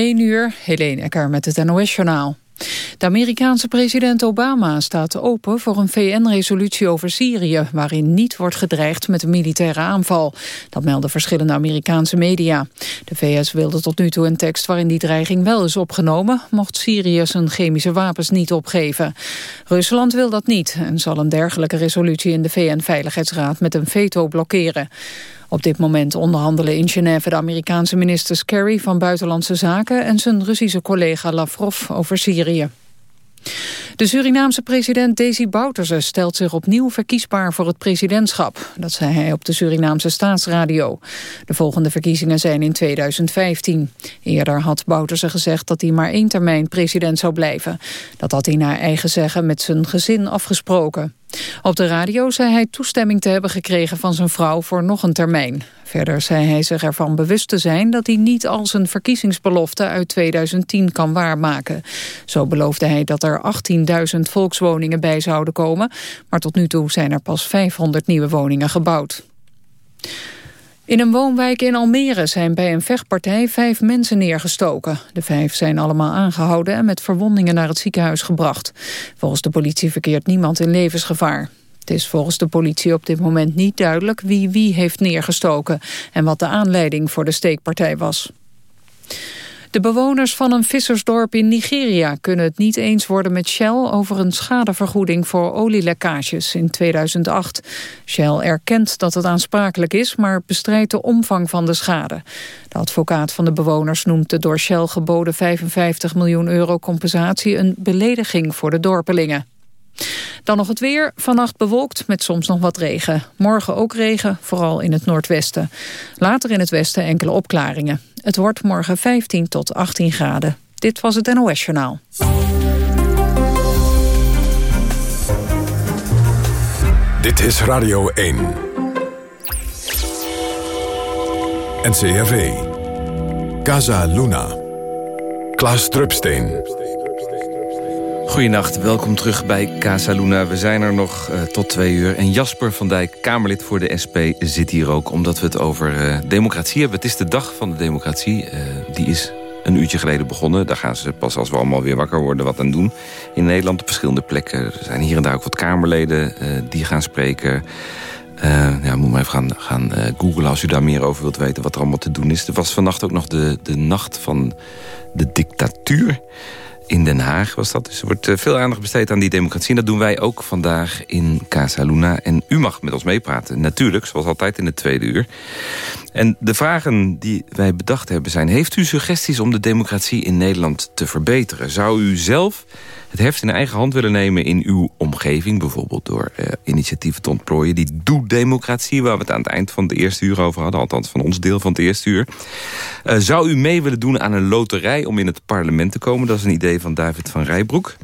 1 uur, Helene Ecker met het NOS-journaal. De Amerikaanse president Obama staat open voor een VN-resolutie over Syrië... waarin niet wordt gedreigd met een militaire aanval. Dat melden verschillende Amerikaanse media. De VS wilde tot nu toe een tekst waarin die dreiging wel is opgenomen... mocht Syrië zijn chemische wapens niet opgeven. Rusland wil dat niet en zal een dergelijke resolutie in de VN-veiligheidsraad met een veto blokkeren. Op dit moment onderhandelen in Genève de Amerikaanse ministers Kerry van Buitenlandse Zaken en zijn Russische collega Lavrov over Syrië. De Surinaamse president Desi Bouterse stelt zich opnieuw verkiesbaar voor het presidentschap. Dat zei hij op de Surinaamse staatsradio. De volgende verkiezingen zijn in 2015. Eerder had Bouterse gezegd dat hij maar één termijn president zou blijven. Dat had hij naar eigen zeggen met zijn gezin afgesproken. Op de radio zei hij toestemming te hebben gekregen van zijn vrouw voor nog een termijn. Verder zei hij zich ervan bewust te zijn dat hij niet al zijn verkiezingsbelofte uit 2010 kan waarmaken. Zo beloofde hij dat er 18.000 volkswoningen bij zouden komen, maar tot nu toe zijn er pas 500 nieuwe woningen gebouwd. In een woonwijk in Almere zijn bij een vechtpartij vijf mensen neergestoken. De vijf zijn allemaal aangehouden en met verwondingen naar het ziekenhuis gebracht. Volgens de politie verkeert niemand in levensgevaar. Het is volgens de politie op dit moment niet duidelijk wie wie heeft neergestoken... en wat de aanleiding voor de steekpartij was. De bewoners van een vissersdorp in Nigeria kunnen het niet eens worden met Shell over een schadevergoeding voor olielekkages in 2008. Shell erkent dat het aansprakelijk is, maar bestrijdt de omvang van de schade. De advocaat van de bewoners noemt de door Shell geboden 55 miljoen euro compensatie een belediging voor de dorpelingen. Dan nog het weer. Vannacht bewolkt met soms nog wat regen. Morgen ook regen, vooral in het noordwesten. Later in het westen enkele opklaringen. Het wordt morgen 15 tot 18 graden. Dit was het NOS Journaal. Dit is Radio 1. NCRV. Casa Luna. Klaas Drupsteen. Goedenacht, welkom terug bij Casa Luna. We zijn er nog uh, tot twee uur. En Jasper van Dijk, Kamerlid voor de SP, zit hier ook... omdat we het over uh, democratie hebben. Het is de dag van de democratie. Uh, die is een uurtje geleden begonnen. Daar gaan ze pas als we allemaal weer wakker worden wat aan doen. In Nederland op verschillende plekken. Er zijn hier en daar ook wat Kamerleden die gaan spreken... Uh, ja, moet maar even gaan, gaan googlen als u daar meer over wilt weten... wat er allemaal te doen is. Er was vannacht ook nog de, de nacht van de dictatuur in Den Haag was dat. Dus er wordt eh, veel aandacht besteed aan die democratie. En dat doen wij ook vandaag in Casa Luna. En u mag met ons meepraten. Natuurlijk, zoals altijd in het tweede uur. En de vragen die wij bedacht hebben zijn... heeft u suggesties om de democratie in Nederland te verbeteren? Zou u zelf het heft in eigen hand willen nemen in uw omgeving... bijvoorbeeld door uh, initiatieven te ontplooien... die doe-democratie, waar we het aan het eind van de eerste uur over hadden... althans van ons deel van het eerste uur. Uh, zou u mee willen doen aan een loterij om in het parlement te komen? Dat is een idee van David van Rijbroek.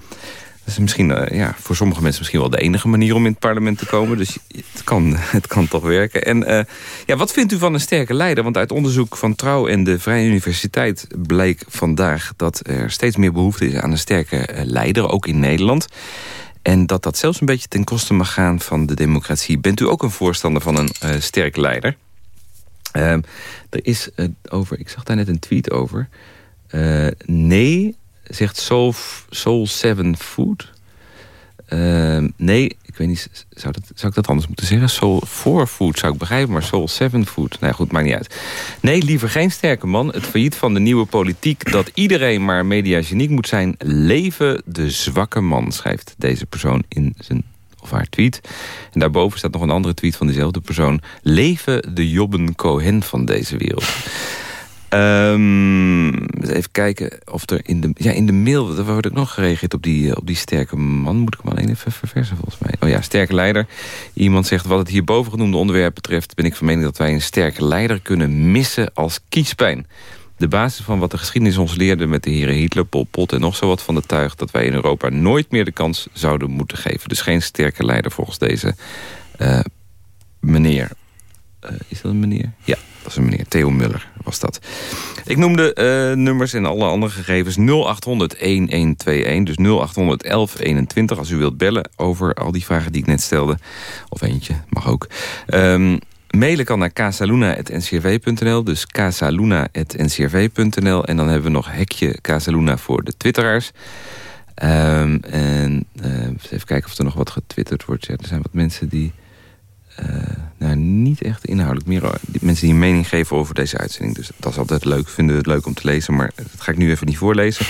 Dat is misschien uh, ja, voor sommige mensen misschien wel de enige manier om in het parlement te komen. Dus het kan, het kan toch werken. En uh, ja, wat vindt u van een sterke leider? Want uit onderzoek van Trouw en de Vrije Universiteit bleek vandaag... dat er steeds meer behoefte is aan een sterke uh, leider, ook in Nederland. En dat dat zelfs een beetje ten koste mag gaan van de democratie. Bent u ook een voorstander van een sterke leider? er is over, ik zag daar net een tweet over... nee, zegt Soul, Soul 7 Food. Uh, nee, ik weet niet, zou, dat, zou ik dat anders moeten zeggen? Soul 4 Food zou ik begrijpen, maar Soul 7 Food. Nee, goed, maakt niet uit. Nee, liever geen sterke man. Het failliet van de nieuwe politiek dat iedereen maar mediageniek moet zijn. Leven de zwakke man, schrijft deze persoon in zijn of haar tweet. En daarboven staat nog een andere tweet van dezelfde persoon. Leven de Jobben Cohen van deze wereld. Um, even kijken of er in de, ja, in de mail... Er wordt ook nog gereageerd op die, eh, op die sterke man. Moet ik hem alleen even verversen volgens mij. Oh ja, sterke leider. Iemand zegt wat het hierboven genoemde onderwerp betreft... ben ik van mening dat wij een sterke leider kunnen missen als kiespijn. De basis van wat de geschiedenis ons leerde met de heren Hitler, Pol Pot en nog zo wat van de tuig... dat wij in Europa nooit meer de kans zouden moeten geven. Dus geen sterke leider volgens deze uh, meneer. Uh, is dat een meneer? Ja. Dat is een meneer Theo Muller, was dat. Ik noemde uh, nummers en alle andere gegevens 0800-1121. Dus 0800-1121 als u wilt bellen over al die vragen die ik net stelde. Of eentje, mag ook. Um, Mailen kan naar casaluna.ncrv.nl. Dus casaluna.ncrv.nl. En dan hebben we nog hekje Casaluna voor de twitteraars. Um, en uh, even kijken of er nog wat getwitterd wordt. Er zijn wat mensen die... Uh, nou, niet echt inhoudelijk. Meer die mensen die een mening geven over deze uitzending. Dus dat is altijd leuk. Vinden we het leuk om te lezen. Maar dat ga ik nu even niet voorlezen.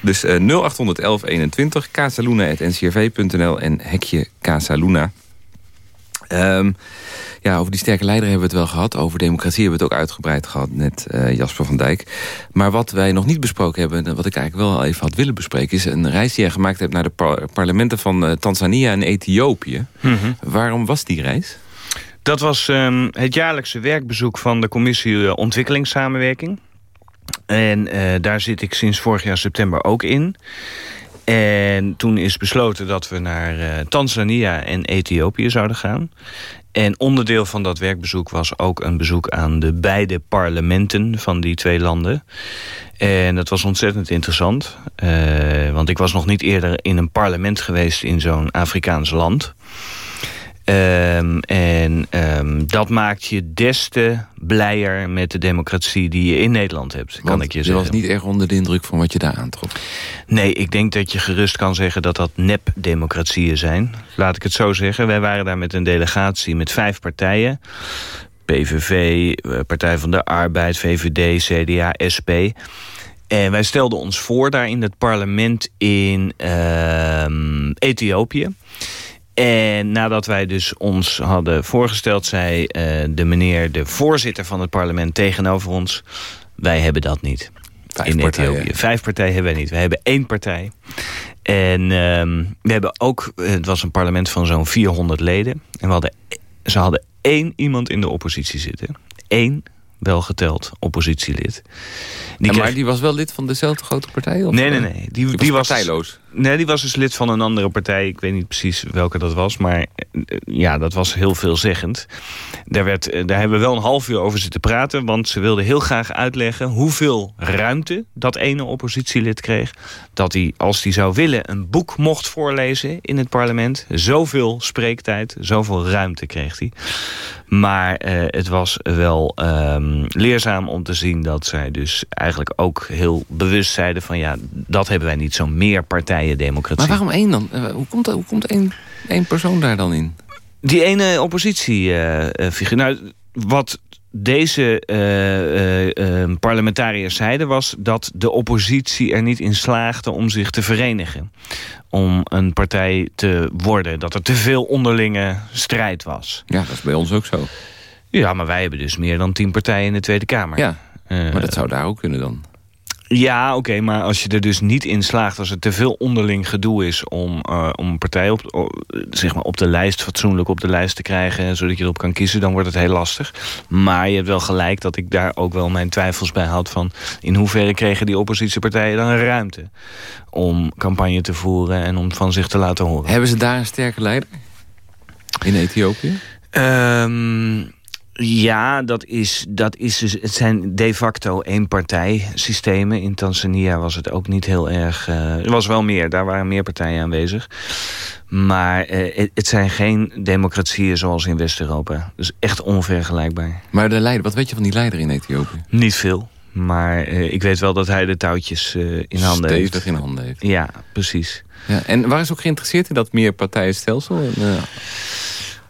Dus uh, 0811 21 casaluna.ncrv.nl en hekje Casaluna. Um, ja, over die sterke leider hebben we het wel gehad. Over democratie hebben we het ook uitgebreid gehad, net uh, Jasper van Dijk. Maar wat wij nog niet besproken hebben... en wat ik eigenlijk wel even had willen bespreken... is een reis die jij gemaakt hebt naar de par parlementen van uh, Tanzania en Ethiopië. Mm -hmm. Waarom was die reis? Dat was um, het jaarlijkse werkbezoek van de Commissie uh, Ontwikkelingssamenwerking. En daar zit ik sinds vorig jaar september ook in. En toen is besloten dat we naar uh, Tanzania en Ethiopië zouden gaan. En onderdeel van dat werkbezoek was ook een bezoek aan de beide parlementen van die twee landen. En dat was ontzettend interessant. Uh, want ik was nog niet eerder in een parlement geweest in zo'n Afrikaans land. Um, en um, dat maakt je des te blijer met de democratie die je in Nederland hebt, Want kan ik je, je zeggen. was niet erg onder de indruk van wat je daar aantrof? Nee, ik denk dat je gerust kan zeggen dat dat nep-democratieën zijn. Laat ik het zo zeggen. Wij waren daar met een delegatie met vijf partijen. PVV, Partij van de Arbeid, VVD, CDA, SP... En wij stelden ons voor daar in het parlement in uh, Ethiopië. En nadat wij dus ons hadden voorgesteld... zei uh, de meneer, de voorzitter van het parlement tegenover ons... wij hebben dat niet. Vijf in partijen. Ethiopië. Vijf partijen hebben wij niet. Wij hebben één partij. En uh, we hebben ook... Het was een parlement van zo'n 400 leden. En we hadden, ze hadden één iemand in de oppositie zitten. Eén wel geteld oppositielid. Die maar die was wel lid van dezelfde grote partij? Of nee, nee, nee. Die, die, die was partijloos? Nee, die was dus lid van een andere partij. Ik weet niet precies welke dat was. Maar ja, dat was heel veelzeggend. Daar, werd, daar hebben we wel een half uur over zitten praten. Want ze wilden heel graag uitleggen hoeveel ruimte dat ene oppositielid kreeg. Dat hij, als hij zou willen, een boek mocht voorlezen in het parlement. Zoveel spreektijd, zoveel ruimte kreeg hij. Maar uh, het was wel um, leerzaam om te zien dat zij dus eigenlijk ook heel bewust zeiden van ja, dat hebben wij niet zo'n meer partijen democratie. Maar waarom één dan? Hoe komt, hoe komt één, één persoon daar dan in? Die ene oppositiefiguur. Uh, nou, wat deze uh, uh, parlementariërs zeiden was dat de oppositie er niet in slaagde om zich te verenigen. Om een partij te worden. Dat er te veel onderlinge strijd was. Ja, dat is bij ons ook zo. Ja, maar wij hebben dus meer dan tien partijen in de Tweede Kamer. Ja, maar dat zou daar ook kunnen dan. Ja, oké, okay, maar als je er dus niet in slaagt... als er te veel onderling gedoe is om, uh, om een partij op, op, zeg maar op de lijst... fatsoenlijk op de lijst te krijgen... zodat je erop kan kiezen, dan wordt het heel lastig. Maar je hebt wel gelijk dat ik daar ook wel mijn twijfels bij had... van in hoeverre kregen die oppositiepartijen dan ruimte... om campagne te voeren en om van zich te laten horen. Hebben ze daar een sterke leider? In Ethiopië? Um, ja, dat is, dat is dus, het zijn de facto eenpartijsystemen. In Tanzania was het ook niet heel erg... Uh, er was wel meer, daar waren meer partijen aanwezig. Maar uh, het, zijn geen democratieën zoals in West-Europa. Dus echt onvergelijkbaar. Maar de leider, wat weet je van die leider in Ethiopië? Niet veel. Maar uh, ik weet wel dat hij de touwtjes in handen heeft. Stevig in handen heeft. Ja, precies. Ja, en waar is ook geïnteresseerd in dat meer partijenstelsel? En,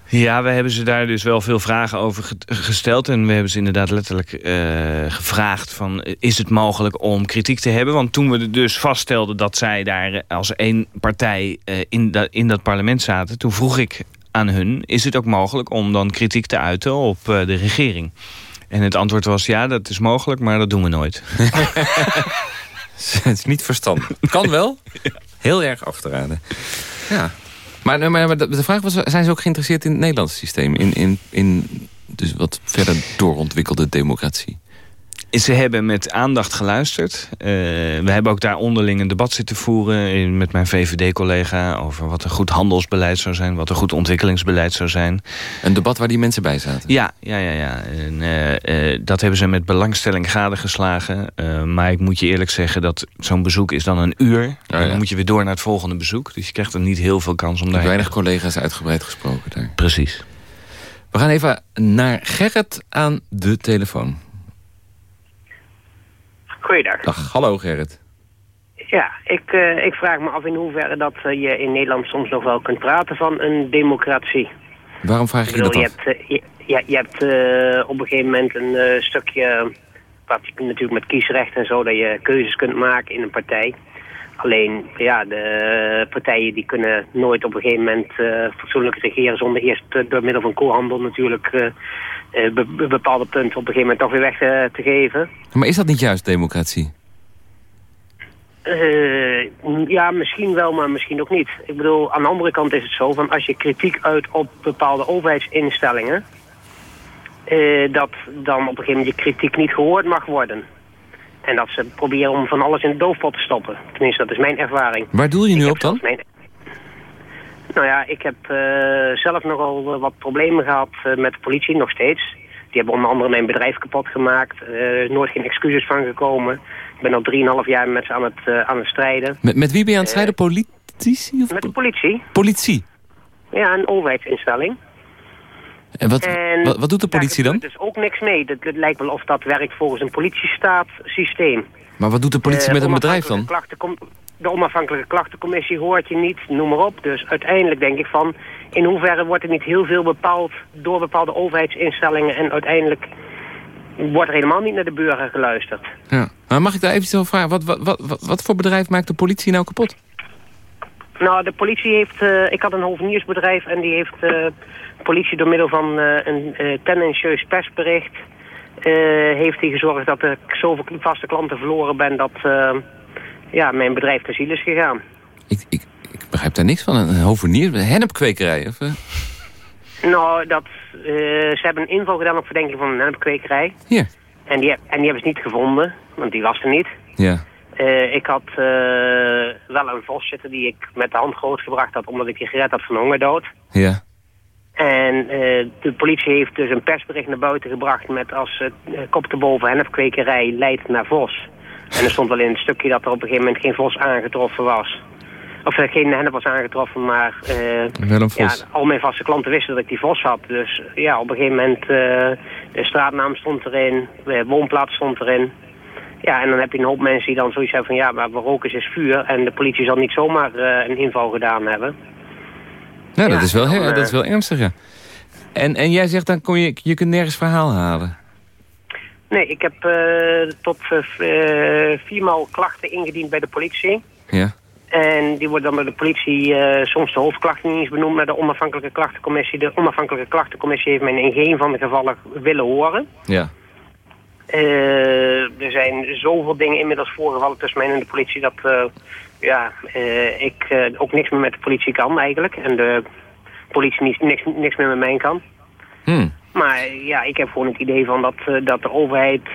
ja, we hebben ze daar dus wel veel vragen over gesteld. En we hebben ze inderdaad letterlijk uh, gevraagd van... is het mogelijk om kritiek te hebben? Want toen we dus vaststelden dat zij daar als één partij uh, in, da in dat parlement zaten... toen vroeg ik aan hun, is het ook mogelijk om dan kritiek te uiten op uh, de regering? En het antwoord was ja, dat is mogelijk, maar dat doen we nooit. het is niet verstandig. Kan wel. Heel erg af te raden. Ja. Maar, maar, de vraag was, zijn ze ook geïnteresseerd in het Nederlandse systeem? In, in, in dus wat verder doorontwikkelde democratie? Ze hebben met aandacht geluisterd. Uh, we hebben ook daar onderling een debat zitten voeren... met mijn VVD-collega over wat een goed handelsbeleid zou zijn... wat een goed ontwikkelingsbeleid zou zijn. Een debat waar die mensen bij zaten? Ja, ja, ja. ja. En, uh, uh, dat hebben ze met belangstelling gadegeslagen. maar ik moet je eerlijk zeggen dat zo'n bezoek is dan een uur. Oh, ja. Dan moet je weer door naar het volgende bezoek. Dus je krijgt er niet heel veel kans om daar... Weinig collega's uitgebreid gesproken daar. Precies. We gaan even naar Gerrit aan de telefoon. Goeiedag. Dag, hallo Gerrit. Ja, ik, uh, ik vraag me af in hoeverre dat uh, je in Nederland soms nog wel kunt praten van een democratie. Waarom vraag je bedoel, dat je af? hebt, uh, je, je, hebt op een gegeven moment een stukje, wat je natuurlijk met kiesrecht en zo, dat je keuzes kunt maken in een partij. Alleen, ja, de partijen die kunnen nooit op een gegeven moment fatsoenlijk regeren zonder eerst door middel van koehandel natuurlijk be bepaalde punten op een gegeven moment toch weer weg te, geven. Maar is dat niet juist democratie? Uh, ja, misschien wel, maar misschien ook niet. Ik bedoel, aan de andere kant is het zo... van als je kritiek uit op bepaalde overheidsinstellingen... Uh, dat dan op een gegeven moment je kritiek niet gehoord mag worden. En dat ze proberen om van alles in de doofpot te stoppen. Tenminste, dat is mijn ervaring. Waar doe je nu op dan? Mijn... Nou ja, ik heb uh, zelf nogal wat problemen gehad met de politie, nog steeds. Die hebben onder andere mijn bedrijf kapot gemaakt. nooit geen excuses van gekomen. Ik ben al 3,5 jaar met ze aan het, aan het strijden. Met, met wie ben je aan het strijden? Politici? Of met de politie. Politie? Ja, een overheidsinstelling. En wat, en wat, wat, doet de politie dan? Er dus ook niks mee. Het, lijkt wel of dat werkt volgens een politiestaatsysteem. Maar wat doet de politie uh, met een bedrijf dan? De onafhankelijke klachtencommissie hoort je niet, noem maar op. Dus uiteindelijk denk ik van... in hoeverre wordt er niet heel veel bepaald door bepaalde overheidsinstellingen... en uiteindelijk wordt er helemaal niet naar de burger geluisterd. Ja. Maar mag ik daar even over vragen? Wat, wat, wat, wat voor bedrijf maakt de politie nou kapot? Nou, de politie heeft... Uh, ik had een hoveniersbedrijf en die heeft uh, de politie door middel van uh, een tendentieus persbericht... heeft hij gezorgd dat ik zoveel vaste klanten verloren ben dat ja, mijn bedrijf te ziel is gegaan. Ik, ik, ik begrijp daar niks van. Een hovenier, een hennepkwekerij? Of, Nou, dat, ze hebben een inval gedaan op verdenking van een hennepkwekerij. Hier. En die, en die hebben ze niet gevonden, want die was er niet. Ja. Uh, ik had uh, wel een vos zitten die ik met de hand grootgebracht had... omdat ik die gered had van hongerdood. Ja. En uh, de politie heeft dus een persbericht naar buiten gebracht... met als kop te boven hennepkwekerij leidt naar vos. En er stond wel in het stukje dat er op een gegeven moment geen vos aangetroffen was. Of er geen hennep was aangetroffen, maar ja, al mijn vaste klanten wisten dat ik die vos had. Dus ja, op een gegeven moment, de straatnaam stond erin, de woonplaats stond erin. Ja, en dan heb je een hoop mensen die dan zoiets hebben van... ja, maar we roken is vuur en de politie zal niet zomaar uh, een inval gedaan hebben. Nou, dat, is wel, dan, dat is wel ernstig, ja. En, en jij zegt dan, kon je, je kunt nergens verhaal halen? Nee, ik heb uh, tot uh, viermaal klachten ingediend bij de politie. Ja. En die worden dan door de politie soms de hoofdklachten niet eens benoemd... naar de onafhankelijke klachtencommissie. De onafhankelijke klachtencommissie heeft mij in geen van de gevallen willen horen. Ja. Uh, er zijn zoveel dingen inmiddels voorgevallen tussen mij en de politie dat uh, ja, uh, ik ook niks meer met de politie kan eigenlijk. En de politie niet, niks, niks meer met mij kan. Hmm. Maar ja, ik heb gewoon het idee van dat, dat de overheid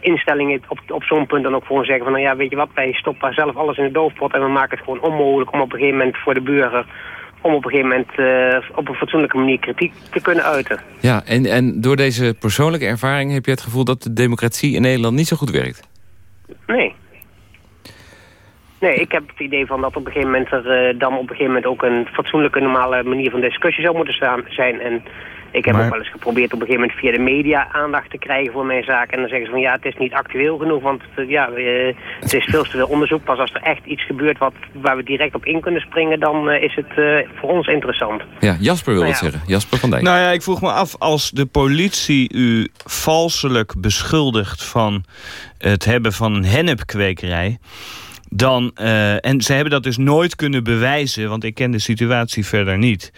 instellingen op, op zo'n punt dan ook gewoon zeggen van nou ja, weet je wat, wij stoppen zelf alles in de doofpot en we maken het gewoon onmogelijk om op een gegeven moment voor de burger om op een gegeven moment uh, op een fatsoenlijke manier kritiek te kunnen uiten. Ja, en, en door deze persoonlijke ervaring heb je het gevoel dat de democratie in Nederland niet zo goed werkt? Nee. Nee, ik heb het idee van dat op een gegeven moment er uh, dan op een gegeven moment ook een fatsoenlijke normale manier van discussie zou moeten staan, zijn. En ik heb Maar- ook wel eens geprobeerd op een gegeven moment via de media aandacht te krijgen voor mijn zaak. En dan zeggen ze van ja, het is niet actueel genoeg, want eh, ja, eh, het is veel te veel onderzoek. Pas als er echt iets gebeurt wat, waar we direct op in kunnen springen, dan eh, is het eh, voor ons interessant. Ja, Jasper wil Nou het ja. zeggen. Jasper van Dijk. Nou ja, ik vroeg me af, als de politie u valselijk beschuldigt van het hebben van een hennepkwekerij... Dan, eh, en ze hebben dat dus nooit kunnen bewijzen, want ik ken de situatie verder niet.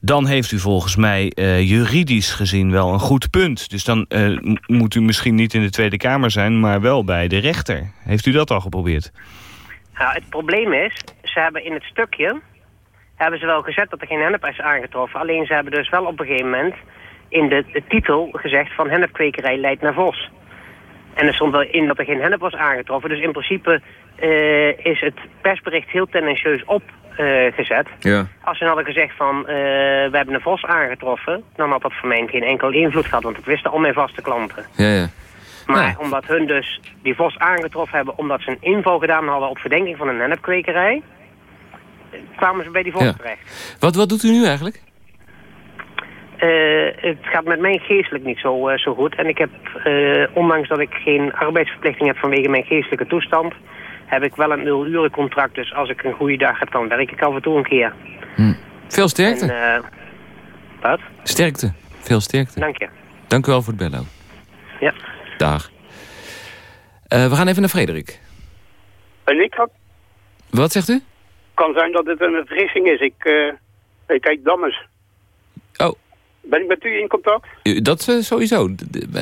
Dan heeft u volgens mij eh, juridisch gezien wel een goed punt. Dus dan eh, moet u misschien niet in de Tweede Kamer zijn, maar wel bij de rechter. Heeft u dat al geprobeerd? Nou, het probleem is, ze hebben in het stukje, hebben ze wel gezet dat er geen hennep is aangetroffen. Alleen ze hebben dus wel op een gegeven moment in de, de titel gezegd van hennepkwekerij leidt naar Vos. En er stond wel in dat er geen hennep was aangetroffen. Dus in principe eh, is het persbericht heel tendentieus opgezet. Ja. Als ze hadden gezegd van, eh, we hebben een vos aangetroffen... dan had dat voor mij geen enkel invloed gehad, want dat wisten al mijn vaste klanten. Ja, ja. Maar Nee. omdat hun dus die vos aangetroffen hebben... omdat ze een inval gedaan hadden op verdenking van een hennepkwekerij... kwamen ze bij die vos Ja. terecht. Wat, wat doet u nu eigenlijk? het gaat met mij geestelijk niet zo, zo goed. En ik heb, ondanks dat ik geen arbeidsverplichting heb vanwege mijn geestelijke toestand... heb ik wel een nul contract. Dus als ik een goede dag heb, dan werk ik af en toe een keer. Hm. Veel sterkte. En, wat? Sterkte. Veel sterkte. Dank je. Dank u wel voor het bellen. Ja. Dag. we gaan even naar Frederik. En ik had... Wat zegt u? kan zijn dat het een vergissing is. Ik, uh, ik kijk Dammers. Oh. Ben ik met u in contact? Dat uh, sowieso.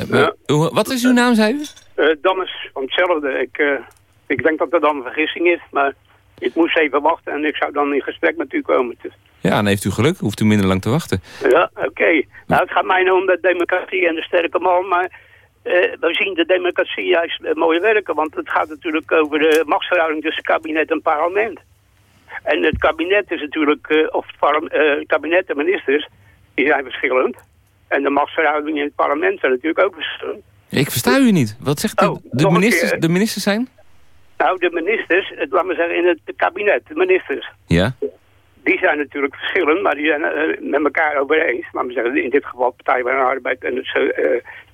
Ja. Wat is uw naam, zei u? Uh, Dammers, van hetzelfde. Ik, ik denk dat dat dan een vergissing is, maar ik moest even wachten en ik zou dan in gesprek met u komen. Ja, dan heeft u geluk. Hoeft u minder lang te wachten. Ja, oké. Nou, het gaat mij nou om de democratie en de sterke man, maar... we zien de democratie juist mooi werken, want het gaat natuurlijk over de machtsverhouding tussen kabinet en parlement. En het kabinet is natuurlijk, uh, of het uh, kabinet en ministers, die zijn verschillend. En de machtsverhoudingen in het parlement zijn natuurlijk ook verschillend. Ik versta u niet. Wat zegt u? Oh, de, ministers, de ministers zijn? Nou, de ministers, het, laat maar zeggen, in het kabinet, de ministers. Ja. Die zijn natuurlijk verschillend, maar die zijn uh, met elkaar over eens. Laat maar zeggen, in dit geval Partij van de Arbeid en het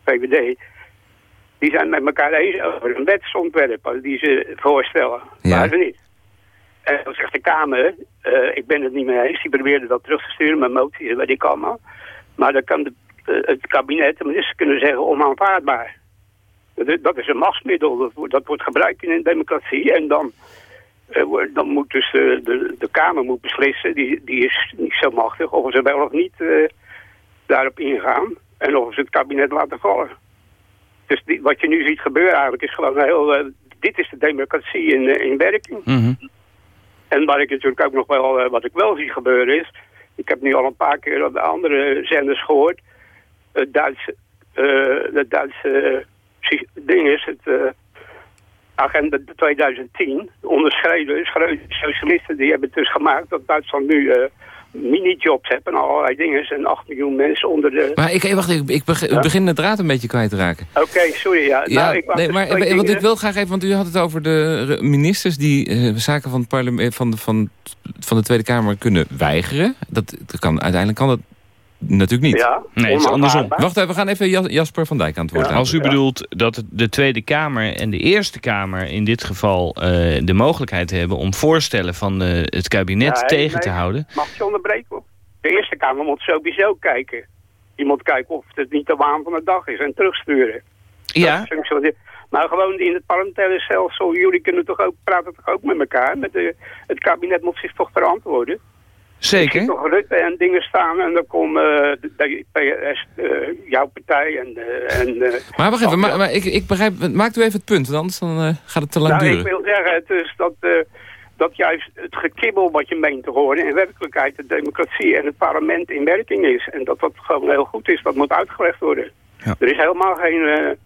VVD. Die zijn met elkaar eens over een wetsontwerp die ze voorstellen. Ja. Maar ze niet. En dan zegt de Kamer, uh, ik ben het niet mee eens. Die probeerde dat terug te sturen met moties, weet ik allemaal. Maar dan kan de, uh, het kabinet, de minister kunnen zeggen onaanvaardbaar. Dat, is een machtsmiddel, dat, wordt gebruikt in een democratie. En dan, uh, dan moet dus de, de, de, Kamer moet beslissen, die, die is niet zo machtig, of ze wel of niet daarop ingaan. En of ze het kabinet laten vallen. Dus die, wat je nu ziet gebeuren eigenlijk is gewoon heel... dit is de democratie in, in werking. Mm en wat ik natuurlijk ook nog wel, eh, wat ik wel zie gebeuren is... Ik heb nu al een paar keer op de andere zenders gehoord. Het Duitse, het Duitse ding is het agenda 2010. Onderschreven, socialisten, die hebben het dus gemaakt dat Duitsland nu mini-jobs hebben en allerlei dingen. en 8 miljoen mensen onder de... Maar ik, wacht, ik, ik begin, de draad een beetje kwijt te raken. Oké, sorry. Ja. ja nou, ik nee, maar want ik wil graag even, want u had het over de ministers die uh, zaken van, het parlement, eh, van, van, van de Tweede Kamer kunnen weigeren. Dat, dat kan, uiteindelijk kan dat Natuurlijk niet. Ja, nee, het is andersom. Wacht even, we gaan even Jasper van Dijk aan het woord ja, Als u bedoelt dat de Tweede Kamer en de Eerste Kamer in dit geval uh, de mogelijkheid hebben om voorstellen van uh, het kabinet ja, tegen nee, te houden. Mag je onderbreken? De Eerste Kamer moet sowieso kijken. Die moet kijken of het niet de waan van de dag is en terugsturen. Ja. Maar gewoon in het parlementaire stelsel, jullie kunnen toch ook, praten toch ook met elkaar. Met de, het kabinet moet zich toch verantwoorden. Zeker. Er nog Rutte en dingen staan en dan komen uh, de PS, uh, jouw partij en... Uh, en maar wacht even, maar, maar, ik, ik begrijp, maakt u even het punt, anders dan gaat het te lang nou, duren. ik wil zeggen, het is dat, dat juist het gekibbel wat je meent te horen... in werkelijkheid de democratie en het parlement in werking is. En dat dat gewoon heel goed is, dat moet uitgelegd worden. Ja. Er is helemaal geen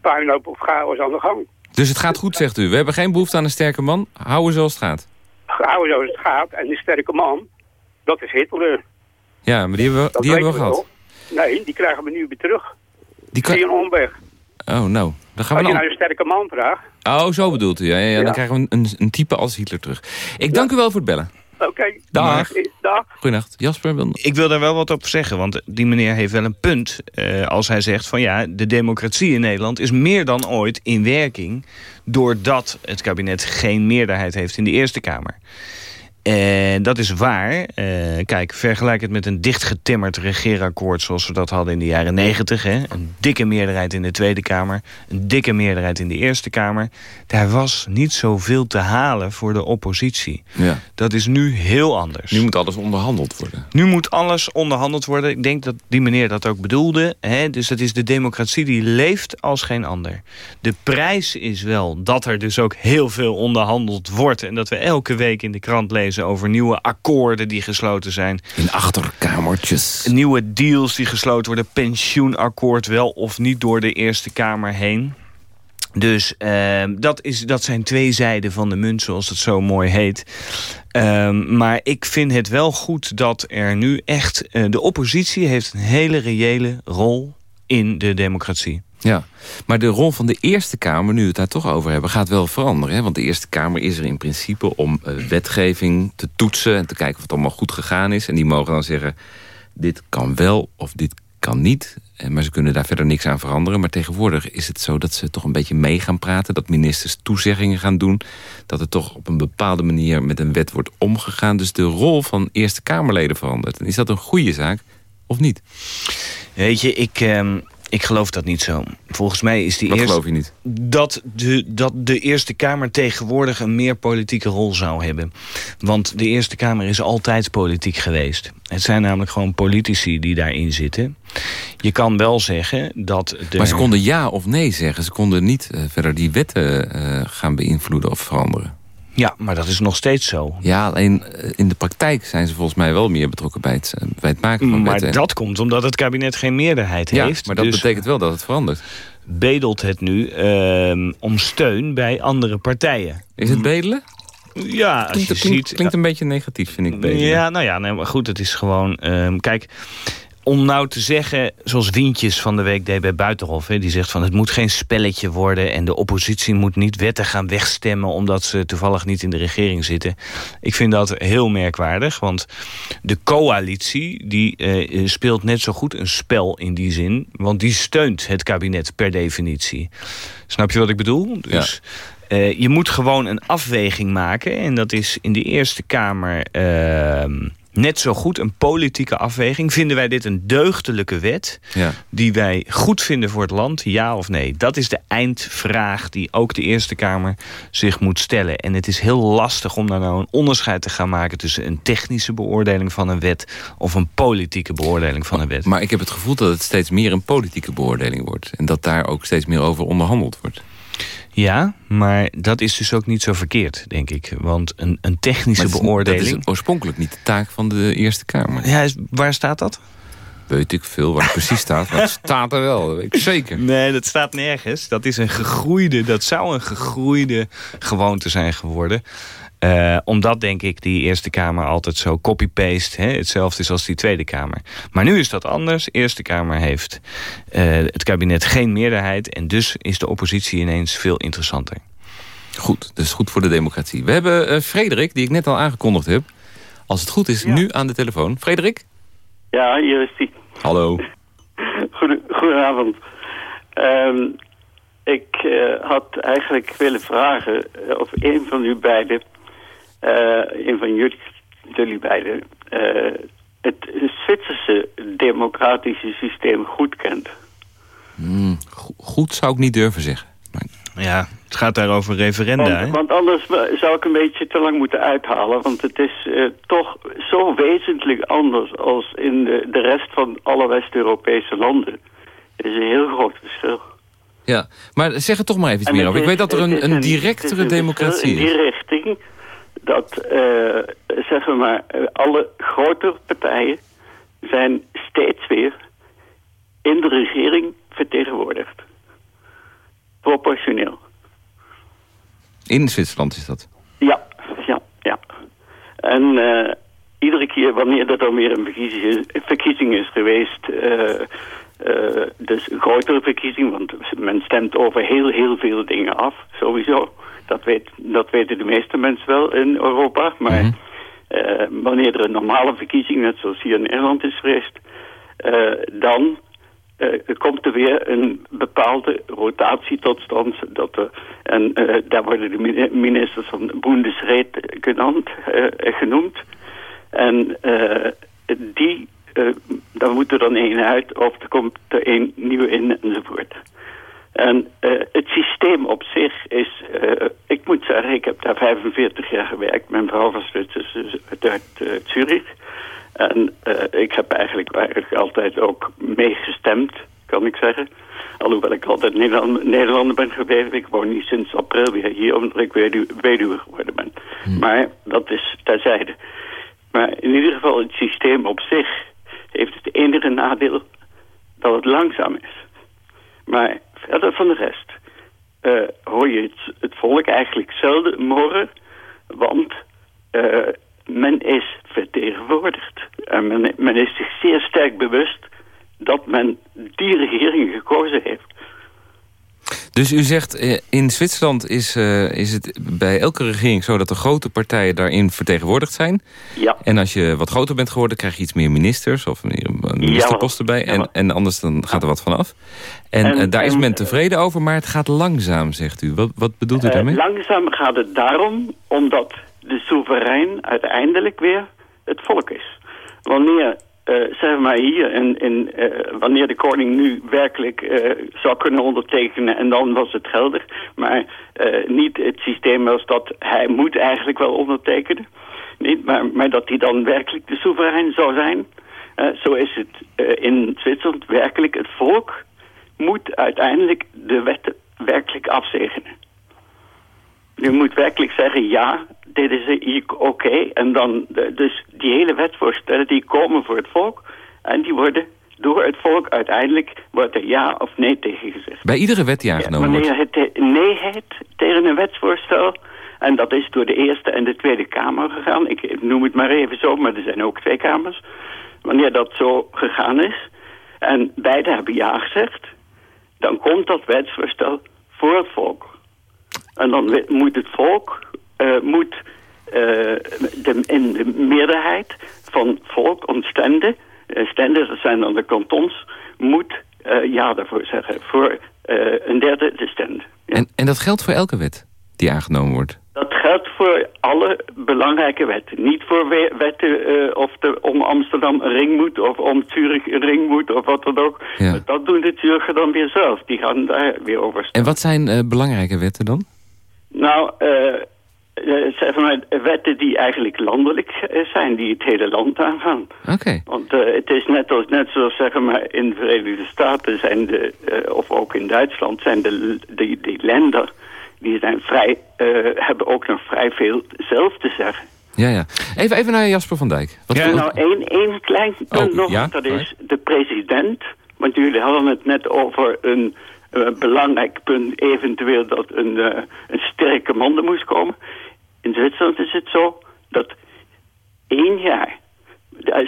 puinhoop of chaos aan de gang. Dus het gaat goed, zegt u. We hebben geen behoefte aan een sterke man. Houden zoals het gaat gehouden zoals het gaat. En die sterke man, dat is Hitler. Ja, maar die hebben we, die hebben we gehad. Nee, die krijgen we nu weer terug. Die een omweg. Oh, nou. Dan gaan we als je nou een sterke man vraagt. Oh, zo bedoelt u. Ja, ja, ja, Dan krijgen we een, een, type als Hitler terug. Ik dank u wel voor het bellen. Oké. Okay. Dag. Dag. Goedenacht. Jasper wil... Ik wil daar wel wat op zeggen, want die meneer heeft wel een punt... Uh, als hij zegt van ja, de democratie in Nederland is meer dan ooit in werking... doordat het kabinet geen meerderheid heeft in de Eerste Kamer. En dat is waar. Uh, kijk, vergelijk het met een dichtgetimmerd regeerakkoord... zoals we dat hadden in de jaren negentig. Een dikke meerderheid in de Tweede Kamer. Een dikke meerderheid in de Eerste Kamer. Daar was niet zoveel te halen voor de oppositie. Ja. Dat is nu heel anders. Nu moet alles onderhandeld worden. Nu moet alles onderhandeld worden. Ik denk dat die meneer dat ook bedoelde. Hè? Dus dat is de democratie die leeft als geen ander. De prijs is wel dat er dus ook heel veel onderhandeld wordt... en dat we elke week in de krant lezen over nieuwe akkoorden die gesloten zijn. In achterkamertjes. Nieuwe deals die gesloten worden. Pensioenakkoord wel of niet door de Eerste Kamer heen. Dus uh, dat, is, dat zijn twee zijden van de munt, zoals het zo mooi heet. Uh, maar ik vind het wel goed dat er nu echt... Uh, de oppositie heeft een hele reële rol in de democratie. Ja, maar de rol van de Eerste Kamer, nu we het daar toch over hebben... gaat wel veranderen. Hè? Want de Eerste Kamer is er in principe om uh, wetgeving te toetsen... en te kijken of het allemaal goed gegaan is. En die mogen dan zeggen... dit kan wel of dit kan niet. Eh, maar ze kunnen daar verder niks aan veranderen. Maar tegenwoordig is het zo dat ze toch een beetje mee gaan praten. Dat ministers toezeggingen gaan doen. Dat er toch op een bepaalde manier met een wet wordt omgegaan. Dus de rol van Eerste Kamerleden verandert. En is dat een goede zaak of niet? Weet je, ik, ehm, ik geloof dat niet zo. Volgens mij is die Wat eerste... geloof je niet? Dat de, dat de Eerste Kamer tegenwoordig een meer politieke rol zou hebben. Want de Eerste Kamer is altijd politiek geweest. Het zijn namelijk gewoon politici die daarin zitten. Je kan wel zeggen dat... De... Maar ze konden ja of nee zeggen. Ze konden niet uh, verder die wetten uh, gaan beïnvloeden of veranderen. Ja, maar dat is nog steeds zo. Ja, alleen uh, in de praktijk zijn ze volgens mij wel meer betrokken bij het, bij het maken van maar wetten. Maar dat komt omdat het kabinet geen meerderheid ja, heeft. maar dat dus betekent wel dat het verandert. Bedelt het nu uh, om steun bij andere partijen. Is het bedelen? Ja, als klinkt, je klinkt, ziet... klinkt een beetje negatief, vind ik. Bedelen. Ja, nou ja, nee, maar goed, het is gewoon... Uh, kijk, om nou te zeggen, zoals Wientjes van de week deed bij Buitenhof... Hè, die zegt van het moet geen spelletje worden... en de oppositie moet niet wetten gaan wegstemmen... omdat ze toevallig niet in de regering zitten. Ik vind dat heel merkwaardig, want de coalitie... die uh, speelt net zo goed een spel in die zin... want die steunt het kabinet per definitie. Snap je wat ik bedoel? Dus... Ja. Uh, je moet gewoon een afweging maken. En dat is in de Eerste Kamer uh, net zo goed een politieke afweging. Vinden wij dit een deugdelijke wet? Ja. Die wij goed vinden voor het land? Ja of nee? Dat is de eindvraag die ook de Eerste Kamer zich moet stellen. En het is heel lastig om daar nou een onderscheid te gaan maken... tussen een technische beoordeling van een wet... of een politieke beoordeling van een wet. Maar ik heb het gevoel dat het steeds meer een politieke beoordeling wordt. En dat daar ook steeds meer over onderhandeld wordt. Ja, maar dat is dus ook niet zo verkeerd, denk ik. Want een, een technische beoordeling... Dat is oorspronkelijk niet de taak van de Eerste Kamer. Ja, waar staat dat? Weet ik veel waar het precies staat. Maar het staat er wel, dat weet ik zeker. Nee, dat staat nergens. Dat is een gegroeide, dat zou een gegroeide gewoonte zijn geworden. Uh, omdat, denk ik, die Eerste Kamer altijd zo copy-paste... hetzelfde is als die Tweede Kamer. Maar nu is dat anders. Eerste Kamer heeft uh, het kabinet geen meerderheid... en dus is de oppositie ineens veel interessanter. Goed, dus goed voor de democratie. We hebben uh, Frederik, die ik net al aangekondigd heb... als het goed is, ja. nu aan de telefoon. Frederik? Ja, hier is die. Hallo. Goeden, goedenavond. Um, ik had eigenlijk willen vragen of een van u beiden... Uh, een van jullie, jullie beiden uh, het Zwitserse democratische systeem goed kent. Mm, goed zou ik niet durven zeggen. Maar... Ja, het gaat daar over referenda. Want, want, anders zou ik een beetje te lang moeten uithalen. Want het is uh, toch zo wezenlijk anders als in de, de rest van alle West-Europese landen. Het is een heel groot verschil. Ja, maar zeg het toch maar even meer over. Ik weet dat er een, een directere democratie is. In die richting dat, uh, zeg maar, alle grote partijen zijn steeds weer in de regering vertegenwoordigd. Proportioneel. In Zwitserland is dat? Ja, ja, ja. En uh, iedere keer wanneer er dan weer een verkiezing, verkiezing is geweest... Uh, uh, dus een grotere verkiezing, want men stemt over heel, heel veel dingen af, sowieso. Dat, weet, dat weten de meeste mensen wel in Europa. Maar mm -hmm. uh, wanneer er een normale verkiezing, net zoals hier in Nederland is geweest... Uh, dan komt er weer een bepaalde rotatie tot stand. Dat en daar worden de ministers van de Bundesraad genoemd. genoemd. En die dan moet er dan één uit of er komt er één nieuwe in enzovoort. En uh, het systeem op zich is, uh, ik moet zeggen, ik heb daar 45 jaar gewerkt. Mijn vrouw was dus uit Zurich. En ik heb eigenlijk, eigenlijk altijd ook meegestemd, kan ik zeggen. Alhoewel ik altijd Nederland, Nederlander ben gebleven. Ik woon niet sinds april weer hier, omdat ik weduwe geworden ben. Hmm. Maar dat is terzijde. Maar in ieder geval het systeem op zich heeft het enige nadeel dat het langzaam is. Maar verder van de rest uh, hoor je het, volk eigenlijk zelden morren, want uh, men is vertegenwoordigd. En men, men is zich zeer sterk bewust dat men die regering gekozen heeft. Dus u zegt, eh, in Zwitserland is, uh, is het bij elke regering zo... dat de grote partijen daarin vertegenwoordigd zijn. Ja. En als je wat groter bent geworden, krijg je iets meer ministers... of een ministerpost erbij. En, en anders dan gaat er wat vanaf. En, en daar is men tevreden over, maar het gaat langzaam, zegt u. Wat, wat bedoelt u daarmee? langzaam gaat het daarom, omdat de soeverein uiteindelijk weer het volk is. Wanneer uh, zeg maar hier, in, in, uh, wanneer de koning nu werkelijk uh, zou kunnen ondertekenen en dan was het geldig. Maar niet het systeem was dat hij moet eigenlijk wel ondertekenen. Niet, maar, maar dat hij dan werkelijk de soeverein zou zijn. zo is het in Zwitserland werkelijk. Het volk moet uiteindelijk de wetten werkelijk afzegenen. Je moet werkelijk zeggen, ja, dit is oké. En dan, dus die hele wetsvoorstellen, die komen voor het volk. En die worden door het volk uiteindelijk, wordt er ja of nee tegen gezegd. Bij iedere wet die aangenomen ja, wanneer het nee heet tegen een wetsvoorstel... en dat is door de Eerste en de Tweede Kamer gegaan. Ik noem het maar even zo, maar er zijn ook twee kamers. Wanneer dat zo gegaan is... en beide hebben ja gezegd... dan komt dat wetsvoorstel voor het volk. En dan moet het volk uh, moet, uh, de, in de meerderheid van volk en stenden, uh, stenden dat zijn dan de kantons, moet ja daarvoor zeggen. Voor een derde de stende. Ja. En, en dat geldt voor elke wet die aangenomen wordt? Dat geldt voor alle belangrijke wetten. Niet voor wetten uh, of de, om Amsterdam een ring moet... of om Zurich een ring moet of wat dan ook. Ja. Dat doen de Zuricher dan weer zelf. Die gaan daar weer over En wat zijn uh, belangrijke wetten dan? Nou, uh, zeg maar wetten die eigenlijk landelijk zijn, die het hele land aangaan. Oké. Want uh, het is net, als, net zoals zeg maar, in de Verenigde Staten zijn de, uh, of ook in Duitsland zijn de, die, die landen, die zijn vrij, hebben ook nog vrij veel zelf te zeggen. Ja, ja. Even, even naar Jasper van Dijk. Wat ja, nou, één, één klein punt oh, nog, ja? dat is de president. Want jullie hadden het net over een uh, belangrijk punt eventueel dat een, uh, een sterke man er moest komen. In Zwitserland is het zo dat één jaar,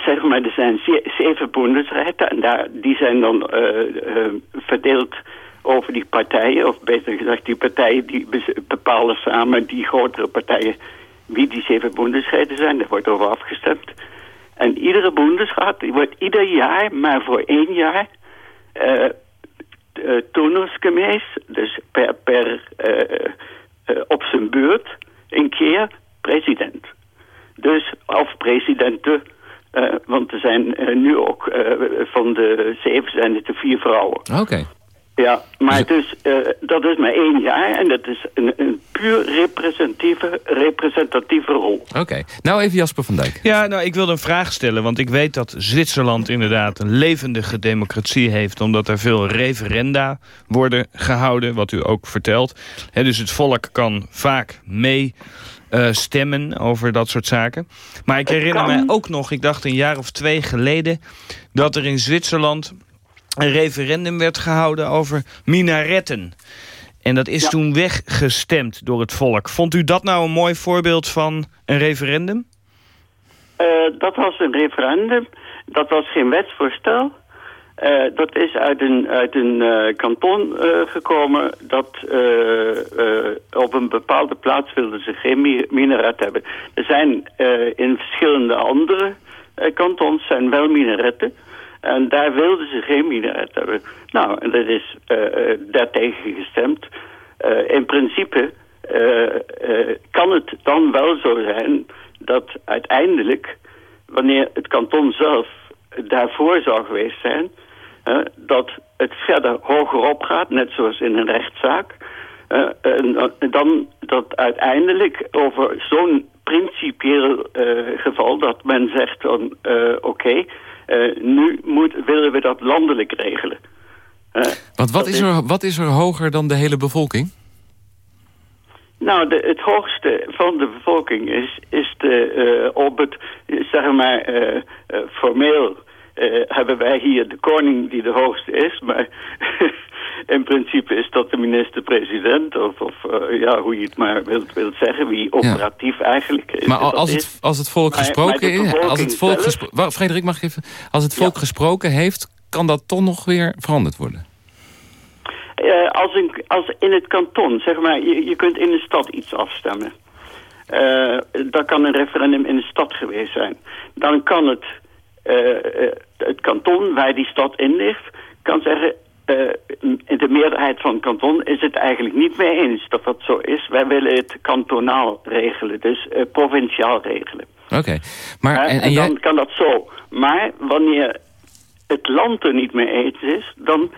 zeg maar, er zijn zeven Bundesräte en daar, die zijn dan uh, verdeeld over die partijen, of beter gezegd, die partijen die bepalen samen, die grotere partijen, wie die zeven Bundesräte zijn. Daar wordt over afgestemd. En iedere Bundesrat die wordt ieder jaar, maar voor één jaar, uh, dus per, per op zijn beurt, een keer president. Dus, of presidenten, want er zijn nu ook van de zeven zijn het er vier vrouwen. Oké. Ja, maar dus, uh, dat is maar één jaar en dat is een, een puur representatieve, representatieve rol. Oké, nou even Jasper van Dijk. Ja, nou ik wilde een vraag stellen, want ik weet dat Zwitserland inderdaad een levendige democratie heeft, omdat er veel referenda worden gehouden, wat u ook vertelt. He, dus het volk kan vaak mee uh, stemmen over dat soort zaken. Maar ik herinner mij ook nog, ik dacht een jaar of twee geleden, dat er in Zwitserland een referendum werd gehouden over minaretten. En dat is toen weggestemd door het volk. Vond u dat nou een mooi voorbeeld van een referendum? Uh, dat was een referendum. Dat was geen wetsvoorstel. Uh, dat is uit een, uit een uh, kanton gekomen dat op een bepaalde plaats wilden ze geen minaret hebben. Er zijn in verschillende andere kantons zijn wel minaretten. En daar wilden ze geen minaret hebben. Nou, en dat is uh, daartegen gestemd. Uh, in principe kan het dan wel zo zijn dat uiteindelijk, wanneer het kanton zelf daarvoor zou geweest zijn, dat het verder hoger op gaat, net zoals in een rechtszaak. dan dat uiteindelijk over zo'n principieel geval dat men zegt van oké, uh, nu moet, willen we dat landelijk regelen. Uh, Want wat is, er, wat is er hoger dan de hele bevolking? Nou, de, het hoogste van de bevolking is, is de, uh, op het, zeg maar, formeel hebben wij hier de koning die de hoogste is, maar in principe is dat de minister-president, of, of uh, ja, hoe je het maar wilt, wilt zeggen, wie operatief eigenlijk is. Maar als het, als het volk gesproken is, als het volk gesproken, Frederik mag ik even, als het volk gesproken heeft, kan dat toch nog weer veranderd worden? Uh, als, een, als in het kanton, zeg maar, je, je kunt in een stad iets afstemmen. Uh, dat kan een referendum in de stad geweest zijn. Dan kan het, het kanton waar die stad in ligt, kan zeggen... in de meerderheid van het kanton is het eigenlijk niet mee eens dat dat zo is. Wij willen het kantonaal regelen, dus provinciaal regelen. Oké, maar... En, en, dan kan dat zo. Maar wanneer het land er niet mee eens is, dan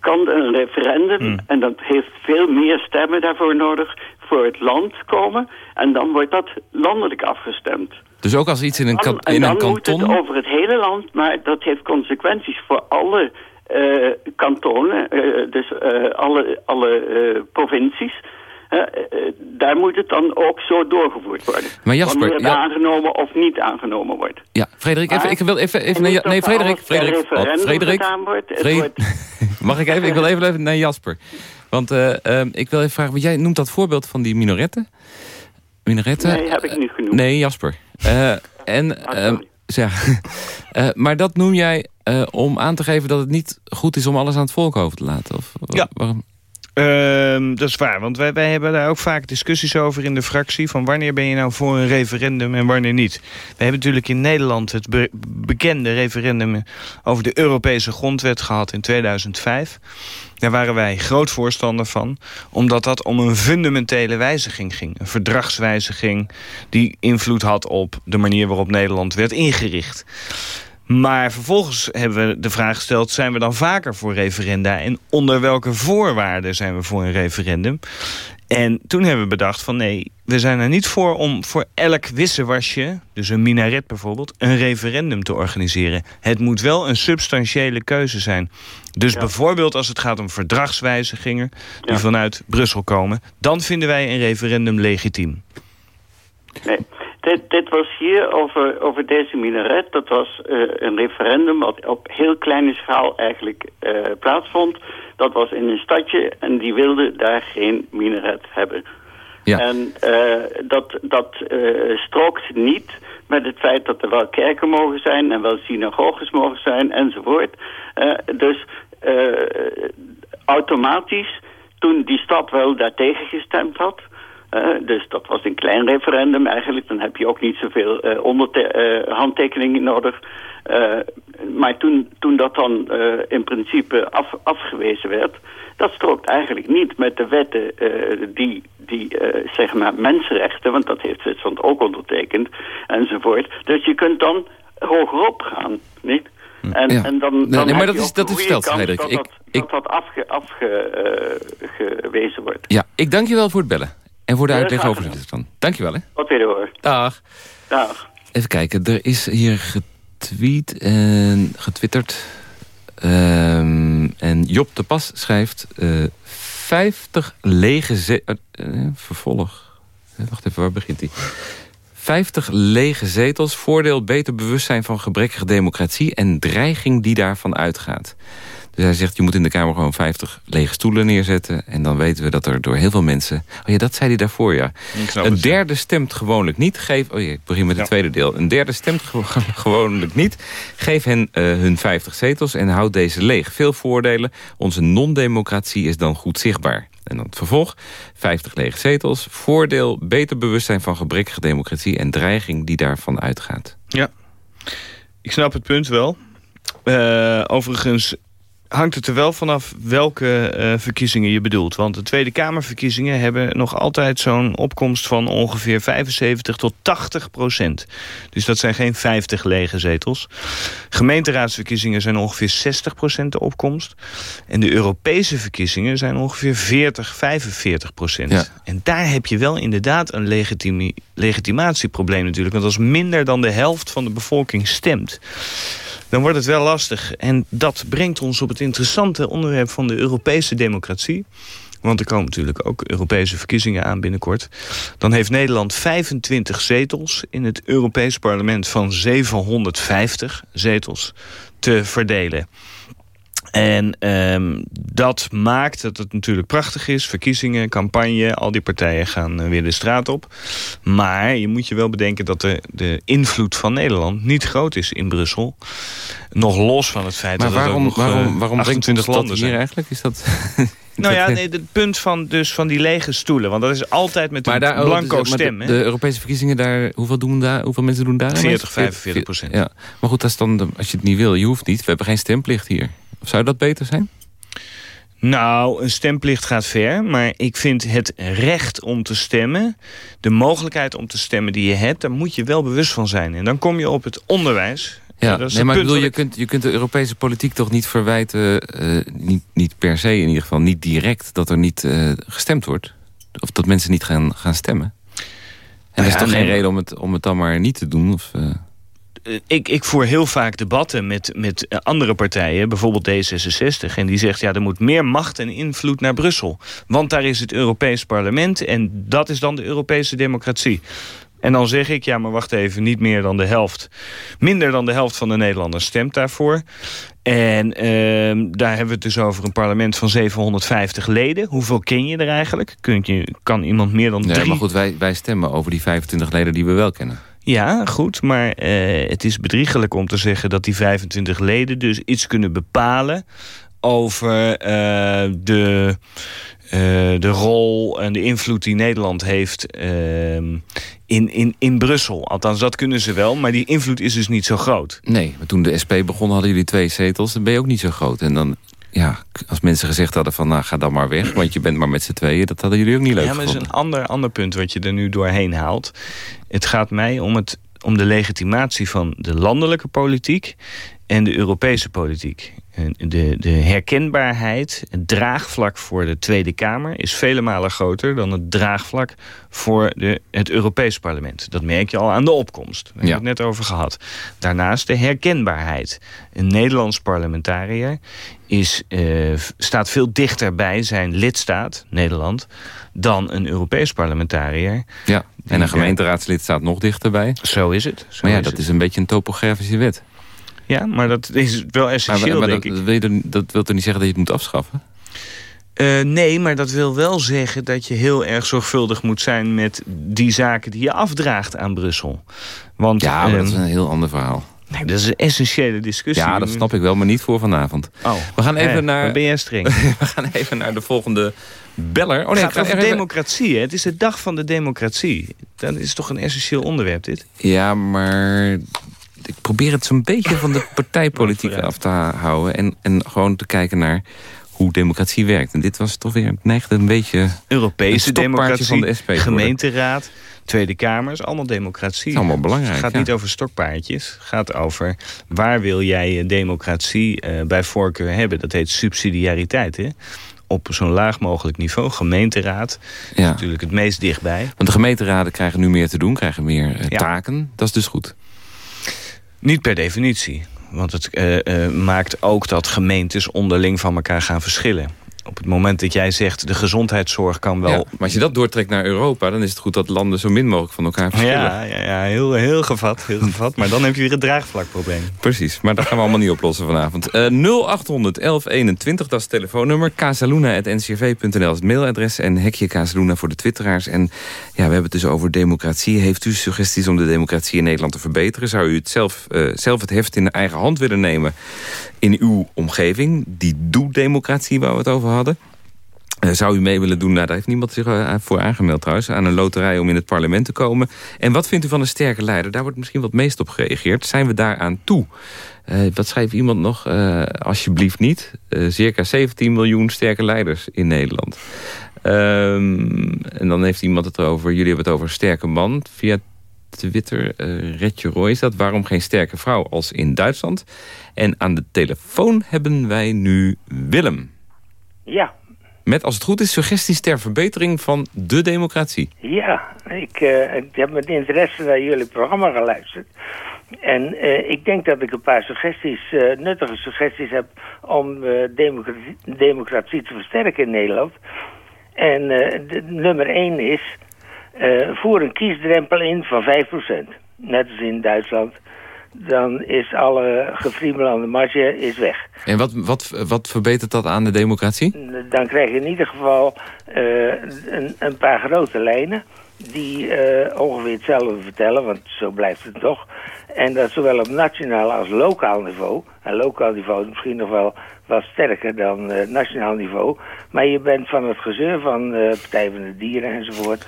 kan een referendum, hmm. en dat heeft veel meer stemmen daarvoor nodig, voor het land komen. En dan wordt dat landelijk afgestemd. Dus ook als iets in een, kan, in een kanton... moet het over het hele land, maar dat heeft consequenties voor alle uh, kantonen, uh, dus uh, alle, alle provincies. daar moet het dan ook zo doorgevoerd worden. Maar Jasper... Wanneer het aangenomen of niet aangenomen wordt. Ja, Frederik, even, ik wil even... even nee, nee, Frederik, Frederik, oh, Frederik, Frederik, Mag ik even? Ik wil even, even naar Jasper. Want ik wil even vragen, want jij noemt dat voorbeeld van die minaretten. Minaretten? Nee, heb ik niet genoemd. Nee, Jasper. Uh, en, uh, ja, maar dat noem jij om aan te geven dat het niet goed is om alles aan het volk over te laten? Of, ja. Waarom? Uh, dat is waar, want wij, wij hebben daar ook vaak discussies over in de fractie... van wanneer ben je nou voor een referendum en wanneer niet. We hebben natuurlijk in Nederland het bekende referendum... over de Europese grondwet gehad in 2005. Daar waren wij groot voorstander van, omdat dat om een fundamentele wijziging ging. Een verdragswijziging die invloed had op de manier waarop Nederland werd ingericht. Maar vervolgens hebben we de vraag gesteld... zijn we dan vaker voor referenda? En onder welke voorwaarden zijn we voor een referendum? En toen hebben we bedacht van nee, we zijn er niet voor... om voor elk wissewasje, dus een minaret bijvoorbeeld... een referendum te organiseren. Het moet wel een substantiële keuze zijn. Dus bijvoorbeeld als het gaat om verdragswijzigingen... die vanuit Brussel komen... dan vinden wij een referendum legitiem. Nee. Dit, dit was hier over, over deze minaret. Dat was uh, een referendum wat op heel kleine schaal eigenlijk uh, plaatsvond. Dat was in een stadje en die wilde daar geen minaret hebben. Ja. En uh, dat, dat strookt niet met het feit dat er wel kerken mogen zijn... en wel synagoges mogen zijn enzovoort. dus automatisch, toen die stad wel daartegen gestemd had... Uh, dus dat was een klein referendum eigenlijk. Dan heb je ook niet zoveel uh, handtekeningen nodig. maar toen, toen dat dan in principe af, afgewezen werd... dat strookt eigenlijk niet met de wetten die, die zeg maar mensenrechten... want dat heeft Zwitserland ook ondertekend enzovoort. Dus je kunt dan hogerop gaan, niet? En, en dan, dan nee, maar dat is, dat is dat, dat, dat afgewezen wordt. Ja, ik dank je wel voor het bellen. En voor de uitleg over het van. Dankjewel, hè. Wat weer hoor. Dag. Dag. Even kijken, er is hier getweet en getwitterd. Um, en Job de Pas schrijft... Uh, 50 lege zetels... Uh, vervolg. wacht even, waar begint hij? 50 lege zetels, voordeel beter bewustzijn van gebrekkige democratie... en dreiging die daarvan uitgaat. Dus hij zegt, je moet in de Kamer gewoon 50 lege stoelen neerzetten. En dan weten we dat er door heel veel mensen... Oh ja, dat zei hij daarvoor, ja. Een derde stemt gewoonlijk niet. Geef, oh ja, ik begin met het tweede deel. Een derde stemt gewoonlijk niet. Geef hen uh, hun 50 zetels en houd deze leeg. Veel voordelen. Onze non-democratie is dan goed zichtbaar. En dan het vervolg. 50 lege zetels. Voordeel, beter bewustzijn van gebrekkige democratie... en dreiging die daarvan uitgaat. Ja, ik snap het punt wel. Uh, overigens hangt het er wel vanaf welke uh, verkiezingen je bedoelt. Want de Tweede Kamerverkiezingen hebben nog altijd zo'n opkomst van ongeveer 75 tot 80 procent. Dus dat zijn geen 50 lege zetels. Gemeenteraadsverkiezingen zijn ongeveer 60 procent de opkomst. En de Europese verkiezingen zijn ongeveer 40, 45 procent. En daar heb je wel inderdaad een legitimi legitimatieprobleem natuurlijk. Want als minder dan de helft van de bevolking stemt dan wordt het wel lastig. En dat brengt ons op het interessante onderwerp van de Europese democratie. Want er komen natuurlijk ook Europese verkiezingen aan binnenkort. Dan heeft Nederland 25 zetels in het Europees parlement van 750 zetels te verdelen. En um, dat maakt dat het natuurlijk prachtig is. Verkiezingen, campagne, al die partijen gaan uh, weer de straat op. Maar je moet je wel bedenken dat de, de invloed van Nederland niet groot is in Brussel. Nog los van het feit maar dat waarom, nog, waarom, waarom 28 brengt ons landen hier zijn. eigenlijk? Is dat... Nou ja, nee, het punt van, dus van die lege stoelen. Want dat is altijd met een daar, oh, blanco dus, maar stem. De, de Europese verkiezingen, daar, hoeveel, doen daar, hoeveel mensen doen daar? 40, aan mee? 45 procent. Ja. Maar goed, dat is dan, als je het niet wil, je hoeft niet. We hebben geen stemplicht hier. Of zou dat beter zijn? Nou, een stemplicht gaat ver. Maar ik vind het recht om te stemmen... de mogelijkheid om te stemmen die je hebt... daar moet je wel bewust van zijn. En dan kom je op het onderwijs. Ja, dat is nee, maar ik punt bedoel, je kunt, je kunt de Europese politiek toch niet verwijten... eh, niet, niet per se in ieder geval, niet direct... dat er niet eh, gestemd wordt? Of dat mensen niet gaan, gaan stemmen? En er is toch nee, geen reden om het, om het dan maar niet te doen? Of, Eh, ik, ik voer heel vaak debatten met, met eh, andere partijen, bijvoorbeeld D66. En die zegt, ja, er moet meer macht en invloed naar Brussel. Want daar is het Europees parlement en dat is dan de Europese democratie. En dan zeg ik, ja, maar wacht even, niet meer dan de helft. Minder dan de helft van de Nederlanders stemt daarvoor. En ehm, daar hebben we het dus over een parlement van 750 leden. Hoeveel ken je er eigenlijk? Kun je, kan iemand meer dan nee, drie maar goed, wij, wij stemmen over die 25 leden die we wel kennen. Ja, goed, maar eh, het is bedriegelijk om te zeggen dat die 25 leden dus iets kunnen bepalen over eh, de, eh, de rol en de invloed die Nederland heeft ehm, in, in, in Brussel. Althans, dat kunnen ze wel, maar die invloed is dus niet zo groot. Nee, maar toen de SP begon hadden jullie twee zetels. Dan ben je ook niet zo groot. En dan, ja, als mensen gezegd hadden van... nou, ga dan maar weg, want je bent maar met z'n tweeën. Dat hadden jullie ook niet leuk Ja, maar dat is een ander, ander punt wat je er nu doorheen haalt. Het gaat mij om, het, om de legitimatie van de landelijke politiek en de Europese politiek. De, de herkenbaarheid, het draagvlak voor de Tweede Kamer... is vele malen groter dan het draagvlak voor de, het Europees parlement. Dat merk je al aan de opkomst. Daar hebben we het net over gehad. Daarnaast de herkenbaarheid. Een Nederlands parlementariër is, eh, staat veel dichter bij zijn lidstaat, Nederland... dan een Europees parlementariër. Ja, en een gemeenteraadslid staat nog dichterbij. Zo is het. Zo Maar ja, is dat het. is een beetje een topografische wet. Ja, maar dat is wel Maar, essentieel, maar denk dat, ik. dat, wil er- dat wil toch niet zeggen dat je het moet afschaffen? Eh, nee, maar dat wil wel zeggen dat je heel erg zorgvuldig moet zijn... met die zaken die je afdraagt aan Brussel. Want, Ja, maar dat ehm, is een heel ander verhaal. nee, dat is een essentiële discussie. Ja, dat snap ik wel, maar niet voor vanavond. Oh, We gaan even hè, naar- ben jij streng. We gaan even naar de volgende beller. Oh Het nee, gaat ik ga over even- democratie, hè? Het is de dag van de democratie. Dat is toch een essentieel onderwerp, dit? Ja, maar ik probeer het zo'n beetje van de partijpolitiek af te houden. En, en gewoon te kijken naar hoe democratie werkt. En dit was toch weer, neigde een beetje... Europese democratie, van de SP gemeenteraad, Tweede Kamer, is allemaal democratie. Is allemaal belangrijk, Het gaat ja. niet over stokpaardjes. Het gaat over waar wil jij democratie eh, bij voorkeur hebben. Dat heet subsidiariteit, hè? Op zo'n laag mogelijk niveau. Gemeenteraad is Ja. natuurlijk het meest dichtbij. Want de gemeenteraden krijgen nu meer te doen, krijgen meer eh, Ja. taken. Dat is dus goed. Niet per definitie. Want het eh, maakt ook dat gemeentes onderling van elkaar gaan verschillen. Op het moment dat jij zegt de gezondheidszorg kan wel... Ja, maar als je dat doortrekt naar Europa... dan is het goed dat landen zo min mogelijk van elkaar verschillen. Ja, ja, ja heel, heel gevat, heel gevat. Maar dan heb je weer een draagvlakprobleem. Precies, maar dat gaan we allemaal niet oplossen vanavond. Eh 0800 1121, dat is het telefoonnummer. Casaluna.ncrv.nl is het mailadres. En hekje Casaluna voor de twitteraars. En ja, we hebben het dus over democratie. Heeft u suggesties om de democratie in Nederland te verbeteren? Zou u het zelf, eh, zelf het heft in de eigen hand willen nemen in uw omgeving? Die doe-democratie waar we het over hadden. Eh, zou u mee willen doen, daar heeft niemand zich eh, voor aangemeld trouwens... aan een loterij om in het parlement te komen. En wat vindt u van een sterke leider? Daar wordt misschien wat meest op gereageerd. Zijn we daaraan toe? Eh, wat schrijft iemand nog? Alsjeblieft niet. Eh, circa 17 miljoen sterke leiders in Nederland. Ehm, en dan heeft iemand het erover... jullie hebben het over sterke man via Twitter. eh Retje Roy is dat. Waarom geen sterke vrouw als in Duitsland? En aan de telefoon hebben wij nu Willem. Ja, Met, als het goed is, suggesties ter verbetering van de democratie. ja. Ik, eh, ik heb met interesse naar jullie programma geluisterd. En eh, ik denk dat ik een paar suggesties, nuttige suggesties heb om democratie, democratie te versterken in Nederland. En de, nummer één is, eh, voer een kiesdrempel in van 5%. Net als in Duitsland. dan is alle gefriemel aan de marge is weg. En wat, wat, wat verbetert dat aan de democratie? Dan krijg je in ieder geval uh, een, een, paar grote lijnen die uh, ongeveer hetzelfde vertellen, want zo blijft het toch. En dat zowel op nationaal als lokaal niveau. En lokaal niveau is misschien nog wel wat sterker dan uh, nationaal niveau. Maar je bent van het gezeur van uh, Partij van de Dieren enzovoort,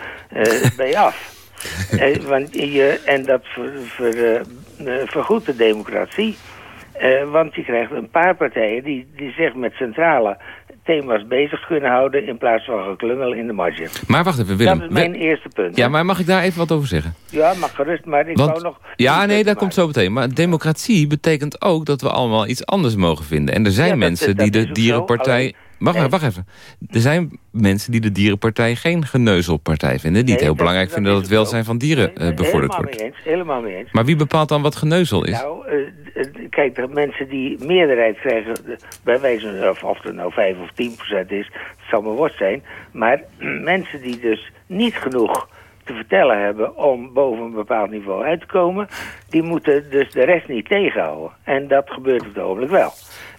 ben je af. want je, en dat ver, ver, vergoedt de democratie. want je krijgt een paar partijen die, die zich met centrale thema's bezig kunnen houden... in plaats van geklungel in de marge. Maar wacht even, Willem. Dat is mijn eerste punt. Ja, maar mag ik daar even wat over zeggen? Ja, mag gerust, maar ik wou nog... Ja, nee, dat komt zo meteen. Maar democratie betekent ook dat we allemaal iets anders mogen vinden. En er zijn mensen die de dierenpartij... Wacht, wacht even. Er zijn mensen die de dierenpartij geen geneuzelpartij vinden. Die het heel belangrijk vinden dat het welzijn van dieren nee, bevorderd wordt. Helemaal mee eens. Maar wie bepaalt dan wat geneuzel is? Nou, uh, kijk, de mensen die meerderheid krijgen... bij wijze van of het nou 5 of 10 procent is... het zal maar wat zijn. Maar mensen die dus niet genoeg te vertellen hebben om boven een bepaald niveau uit te komen... die moeten dus de rest niet tegenhouden. En dat gebeurt op het ogenblik wel.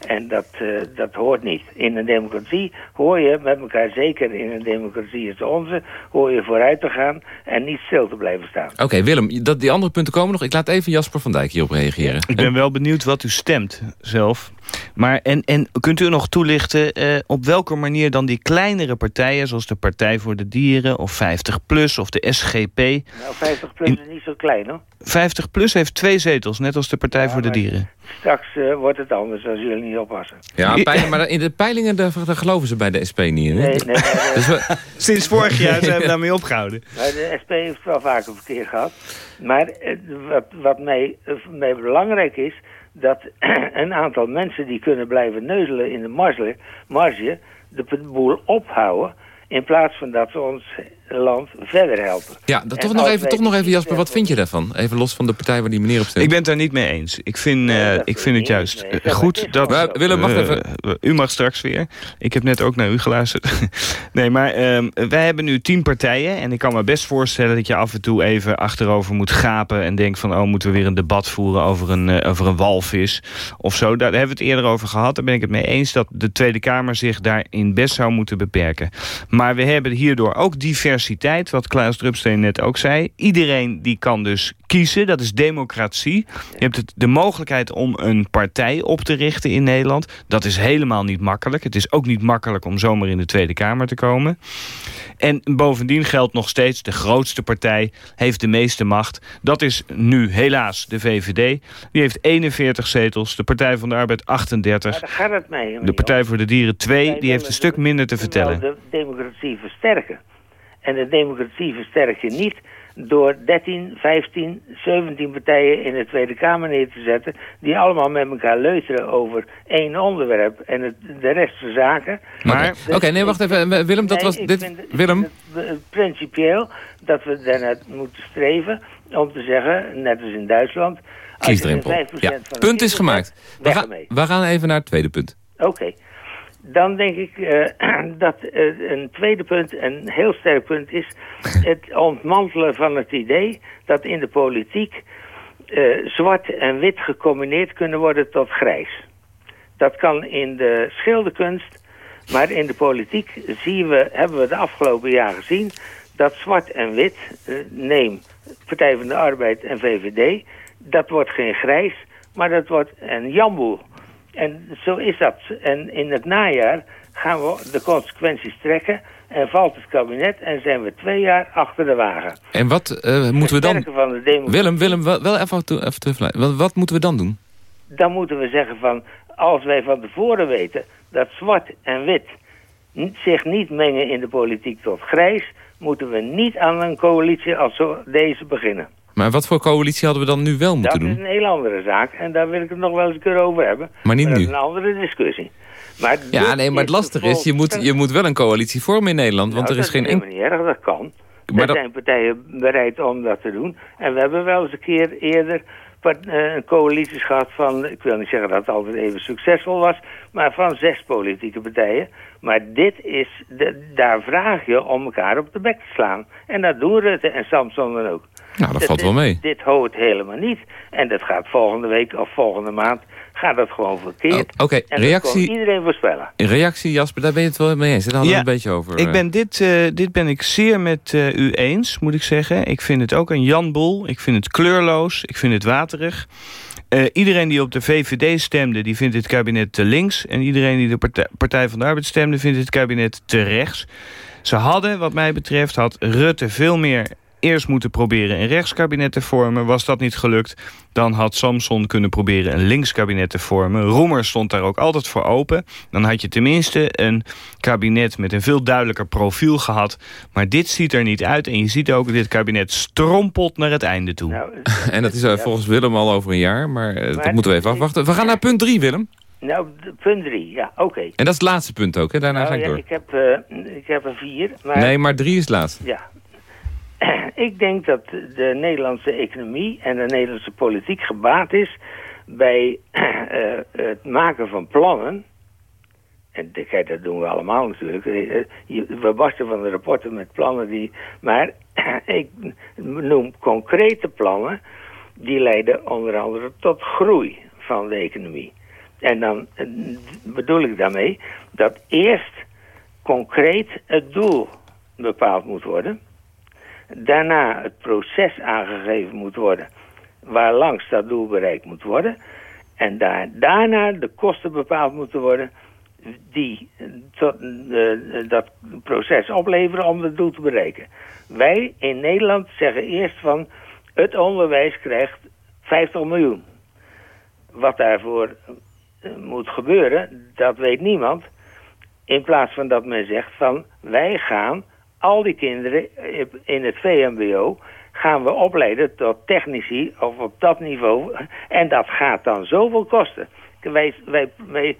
En dat, uh, dat hoort niet. In een democratie hoor je met elkaar, zeker in een democratie als onze... hoor je vooruit te gaan en niet stil te blijven staan. Oké, Willem, dat, die andere punten komen nog. Ik laat even Jasper van Dijk hierop reageren. Ik ben wel benieuwd wat u stemt zelf. Maar en, en kunt u nog toelichten uh, op welke manier dan die kleinere partijen... zoals de Partij voor de Dieren of 50PLUS of de SGP... Nou, 50PLUS is niet zo klein hoor. 50PLUS heeft twee zetels, net als de Partij voor de Dieren. Straks uh, wordt het anders als jullie niet oppassen. Ja, maar in de peilingen daar, daar, geloven ze bij de SP niet in. Nee, nee, dus we... Sinds vorig jaar zijn we daarmee opgehouden. Maar de SP heeft wel vaker verkeer gehad. Maar uh, wat, wat mij, uh, mij belangrijk is dat een aantal mensen die kunnen blijven neuzelen in de marge, marge de boel ophouden in plaats van dat ze ons land verder helpen. Ja, dat toch, nog even, toch nog even, Jasper, wat vind je daarvan? Even los van de partij waar die meneer op stemt. Ik ben het daar niet mee eens. Ik vind, nee, uh, ik vind het juist nee, goed dat... Willem, wacht even. Uh, u mag straks weer. Ik heb net ook naar u geluisterd. nee, maar ehm, wij hebben nu tien partijen... en ik kan me best voorstellen dat je af en toe even achterover moet gapen... en denkt van, oh, moeten we weer een debat voeren over een, over een walvis of zo. Daar hebben we het eerder over gehad. Daar ben ik het mee eens dat de Tweede Kamer zich daarin best zou moeten beperken. Maar we hebben hierdoor ook diversiteit, wat Klaas Drupsteen net ook zei. Iedereen die kan dus kiezen, dat is democratie. Je hebt het, de mogelijkheid om een partij op te richten in Nederland. Dat is helemaal niet makkelijk. Het is ook niet makkelijk om zomaar in de Tweede Kamer te komen. En bovendien geldt nog steeds, de grootste partij heeft de meeste macht. Dat is nu helaas de VVD. Die heeft 41 zetels, de Partij van de Arbeid 38. Maar daar gaat het mee. De Partij voor de Dieren 2, die heeft een stuk minder te vertellen. De democratie versterken. En de democratie versterk je niet door 13, 15, 17 partijen in de Tweede Kamer neer te zetten... die allemaal met elkaar leuteren over één onderwerp en het, de rest van zaken. Maar, Oké, okay, nee, wacht even. Willem, dat nee, was... Dit, vind, Willem? Principieel dat we daarna moeten streven om te zeggen, net als in Duitsland... Kiesdrempel. Ja. Punt is gemaakt. We, ga, we, gaan even naar het tweede punt. Oké. Okay. Dan denk ik uh, dat uh, een tweede punt, een heel sterk punt is... het ontmantelen van het idee dat in de politiek... Uh, zwart en wit gecombineerd kunnen worden tot grijs. Dat kan in de schilderkunst, maar in de politiek zien we, hebben we de afgelopen jaren gezien... dat zwart en wit, neem Partij van de Arbeid en VVD... dat wordt geen grijs, maar dat wordt een jamboel. En zo is dat. En in het najaar gaan we de consequenties trekken... en valt het kabinet en zijn we twee jaar achter de wagen. En wat uh, moeten we dan... Willem, Willem, wel, even, even terug. Wat, wat moeten we dan doen? Dan moeten we zeggen van... als wij van tevoren weten dat zwart en wit zich niet mengen in de politiek tot grijs... moeten we niet aan een coalitie als deze beginnen. Maar wat voor coalitie hadden we dan nu wel moeten doen? Dat is een heel andere zaak en daar wil ik het nog wel eens een keer over hebben. Maar niet nu? Dat is een andere discussie. Maar ja, nee, maar het lastige is, je moet, je moet wel een coalitie vormen in Nederland, want nou, er is geen... Dat is niet erg, dat kan. Maar er dat... zijn partijen bereid om dat te doen. En we hebben wel eens een keer eerder een coalitie gehad van... ik wil niet zeggen dat het altijd even succesvol was... maar van zes politieke partijen. Maar dit is... De, daar vraag je om elkaar op de bek te slaan. En dat doen Rutte en Samson dan ook. Nou, dat valt wel mee. Dit hoort helemaal niet. En dat gaat volgende week of volgende maand gaat dat gewoon verkeerd. Oh, Oké, En dat reactie, iedereen voorspellen. reactie Jasper, daar ben je het wel mee eens. Daar hadden we Ja, het een beetje over. Ik eh. ben dit, eh, dit ben ik zeer met eh, u eens, moet ik zeggen. Ik vind het ook een janboel. Ik vind het kleurloos. Ik vind het waterig. Eh, iedereen die op de VVD stemde, die vindt dit kabinet te links. En iedereen die de Partij, Partij van de Arbeid stemde, vindt dit kabinet te rechts. Ze hadden, wat mij betreft, had Rutte veel meer eerst moeten proberen een rechtskabinet te vormen. Was dat niet gelukt, dan had Samson kunnen proberen een linkskabinet te vormen. Roemer stond daar ook altijd voor open. Dan had je tenminste een kabinet met een veel duidelijker profiel gehad. Maar dit ziet er niet uit. En je ziet ook, dit kabinet strompelt naar het einde toe. Nou, En dat is eh, volgens Willem al over een jaar, maar eh, dat moeten we even afwachten. We gaan naar punt drie, Willem. nou punt drie, ja, oké. En dat is het laatste punt ook, hè? daarna Nou, ga ik ja, door. ik, heb, eh, ik heb er vier. Maar, Nee, maar drie is het laatste. Ja. ik denk dat de Nederlandse economie en de Nederlandse politiek gebaat is bij eh, het maken van plannen. En kijk, dat doen we allemaal natuurlijk. Eh, je- We barsten van de rapporten met plannen die... Maar ik noem concrete plannen die leiden onder andere tot groei van de economie. En dan eh, bedoel ik daarmee dat eerst concreet het doel bepaald moet worden. Daarna het proces aangegeven moet worden waarlangs dat doel bereikt moet worden. En daar, daarna de kosten bepaald moeten worden die tot, eh, dat proces opleveren om het doel te bereiken. Wij in Nederland zeggen eerst van het onderwijs krijgt 50 miljoen. Wat daarvoor eh, moet gebeuren, dat weet niemand. In plaats van dat men zegt van wij gaan al die kinderen in het VMBO gaan we opleiden tot technici of op dat niveau. En dat gaat dan zoveel kosten. Wij, wij, wij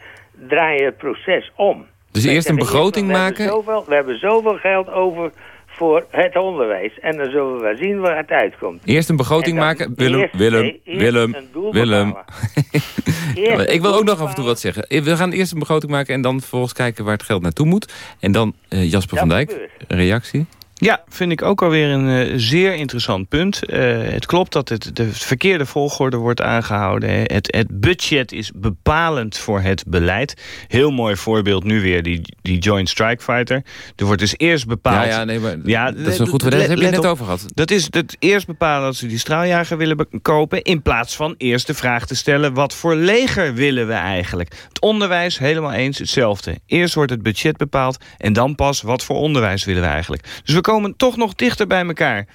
draaien het proces om. Dus eerst een begroting maken. zoveel- we hebben zoveel geld over voor het onderwijs. En dan zullen we zien waar het uitkomt. Eerst een begroting maken. Willem, eerst- Willem, nee, Willem, Willem. ik wil ook nog af en toe wat zeggen. We gaan eerst een begroting maken en dan vervolgens kijken waar het geld naartoe moet. En dan eh, Jasper Dat van Dijk, gebeurt. reactie. Ja, vind ik ook alweer een eh, zeer interessant punt. Eh, het klopt dat het de verkeerde volgorde wordt aangehouden. hè. Het, het budget is bepalend voor het beleid. Heel mooi voorbeeld nu weer, die, die Joint Strike Fighter. Er wordt dus eerst bepaald... Ja, ja, nee, maar Ja, dat is een goed let- Dat heb je net op. over gehad. Dat is het eerst bepalen dat ze die straaljager willen kopen... in plaats van eerst de vraag te stellen... wat voor leger willen we eigenlijk? Het onderwijs, helemaal eens hetzelfde. Eerst wordt het budget bepaald... en dan pas wat voor onderwijs willen we eigenlijk. Dus we komen toch nog dichter bij elkaar.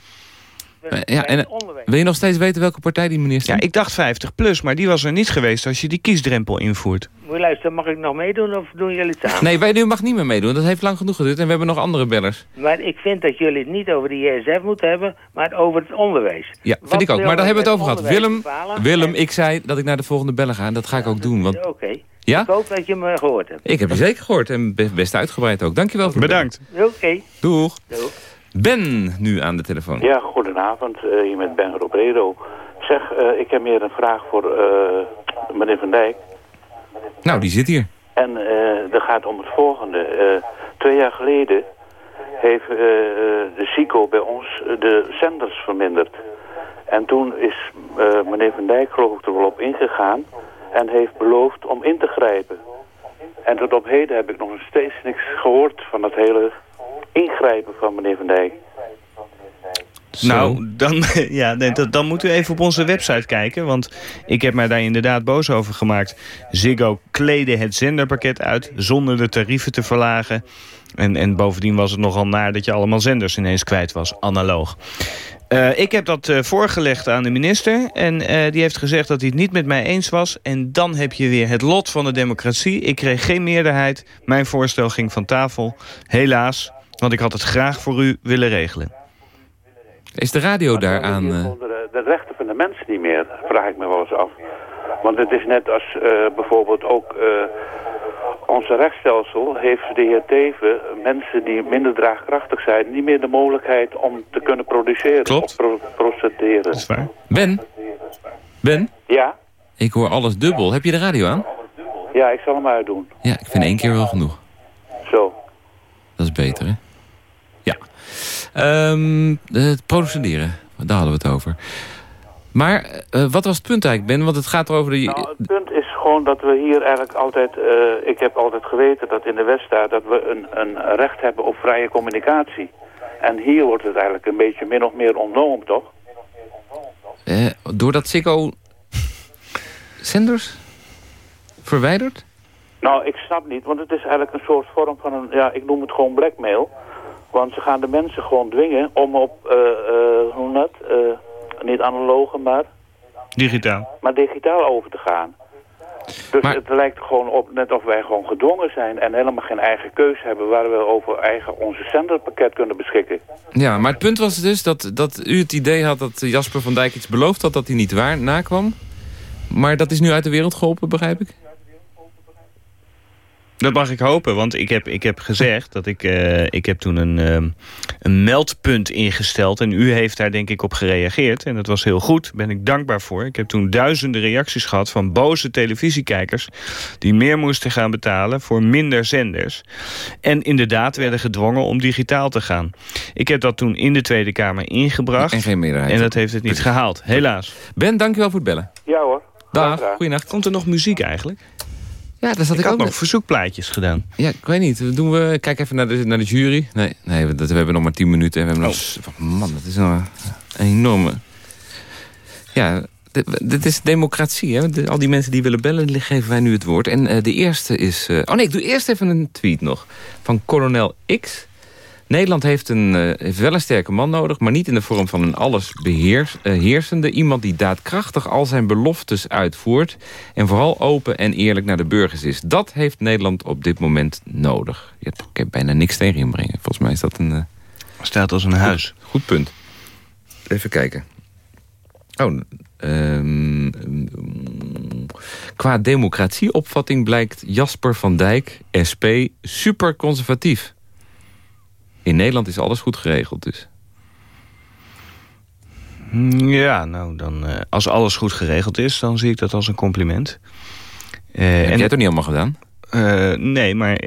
Eh, Ja, en, eh, wil je nog steeds weten welke partij die meneer Ja, stemt? ik dacht 50 plus, maar die was er niet geweest... als je die kiesdrempel invoert. Moet je luisteren, mag ik nog meedoen of doen jullie het samen? Nee, wij, u mag niet meer meedoen. Dat heeft lang genoeg geduurd. En we hebben nog andere bellers. Maar ik vind dat jullie het niet over de JSF moeten hebben, maar over het onderwijs. Ja, Wat vind ik ook. Maar daar hebben we het over gehad. Willem? Willem, En- ik zei dat ik naar de volgende bellen ga. En dat ga ik ook doen. Want, Oké. Ja? Ik hoop dat je me gehoord hebt. Ik heb je zeker gehoord. En be- best uitgebreid ook. Dankjewel voor het Bedankt. Oké. Doeg. Doeg. Ben nu aan de telefoon. Ja, goedenavond. eh hier met Ben Robredo. Zeg, eh, ik heb meer een vraag voor eh, meneer Van Dijk. Nou, die zit hier. En eh dat gaat om het volgende. Eh, twee jaar geleden heeft eh, de SICO bij ons de zenders verminderd. En toen is eh, meneer Van Dijk geloof ik er wel op ingegaan en heeft beloofd om in te grijpen. En tot op heden heb ik nog steeds niks gehoord van dat hele ingrijpen van meneer Van Dijk. Zo. Nou, dan, ja, nee, dan moet u even op onze website kijken. Want ik heb mij daar inderdaad boos over gemaakt. Ziggo kleedde het zenderpakket uit zonder de tarieven te verlagen. En, en bovendien was het nogal naar dat je allemaal zenders ineens kwijt was, analoog. Eh, ik heb dat eh, voorgelegd aan de minister. En eh, die heeft gezegd dat hij het niet met mij eens was. En dan heb je weer het lot van de democratie. Ik kreeg geen meerderheid. Mijn voorstel ging van tafel. Helaas, want ik had het graag voor u willen regelen. Is de radio daaraan... Eh, onder de, de rechten van de mensen niet meer, vraag ik me wel eens af. Want het is net als eh, bijvoorbeeld ook eh, onze rechtsstelsel heeft de heer Teven mensen die minder draagkrachtig zijn niet meer de mogelijkheid om te kunnen produceren Klopt. of pro procederen. Dat is waar. Ben? Ben? Ja? Ik hoor alles dubbel. Heb je de radio aan? Ja, ik zal hem uitdoen. Ja, ik vind één keer wel genoeg. Zo. Dat is beter, hè? Ja. Ehm, het procederen. daar hadden we het over. Maar uh, wat was het punt eigenlijk, Ben? Want het gaat over de... Nou, het punt is gewoon dat we hier eigenlijk altijd... Uh, ik heb altijd geweten dat in de Weststaat... dat we een, een recht hebben op vrije communicatie. En hier wordt het eigenlijk een beetje min of meer ontnomen, toch? Uh, doordat Sikko zenders verwijderd? Nou, ik snap niet, want het is eigenlijk een soort vorm van een... Ja, ik noem het gewoon blackmail. Want ze gaan de mensen gewoon dwingen om op... Uh, uh, hoe dat? niet analoge, maar... Digitaal. Maar digitaal over te gaan. Dus het lijkt gewoon op net of wij gewoon gedwongen zijn... en helemaal geen eigen keus hebben... waar we over eigen onze zenderpakket kunnen beschikken. Ja, maar het punt was dus dat, dat u het idee had... dat Jasper van Dijk iets beloofd had dat hij niet waar nakwam. Maar dat is nu uit de wereld geholpen, begrijp ik? Dat mag ik hopen, want ik heb, ik heb gezegd dat ik, uh, ik heb toen een, uh, een meldpunt ingesteld. En u heeft daar denk ik op gereageerd. En dat was heel goed, daar ben ik dankbaar voor. Ik heb toen duizenden reacties gehad van boze televisiekijkers... die meer moesten gaan betalen voor minder zenders. En inderdaad werden gedwongen om digitaal te gaan. Ik heb dat toen in de Tweede Kamer ingebracht. En geen meerderheid. En dat heeft het niet gehaald, helaas. Ben, dankjewel voor het bellen. Ja hoor. Dag, goeienacht. Komt er nog muziek eigenlijk? Ja, daar zat ik, ik ook nog verzoekplaatjes gedaan. Ja, ik weet niet. Doen we, kijk even naar de, naar de jury. Nee, nee we, we hebben nog maar tien minuten. En we hebben nog, oh. man, dat is een, een enorme... Ja, dit, dit is democratie. Hè? al die mensen die willen bellen, geven wij nu het woord. En uh, de eerste is... Uh, oh nee, ik doe eerst even een tweet nog. Van kolonel X. Nederland heeft, een, uh, heeft wel een sterke man nodig... maar niet in de vorm van een allesbeheersende. Uh, iemand die daadkrachtig al zijn beloftes uitvoert... en vooral open en eerlijk naar de burgers is. Dat heeft Nederland op dit moment nodig. Je kan bijna niks tegen inbrengen. Volgens mij is dat een... Uh, Staat als een huis. Goed, goed punt. Even kijken. Oh, um, qua democratieopvatting blijkt Jasper van Dijk, SP, super conservatief. In Nederland is alles goed geregeld dus. Ja, nou, dan, uh, als alles goed geregeld is, dan zie ik dat als een compliment. Uh, Heb en, jij het er niet allemaal gedaan? Uh, nee, maar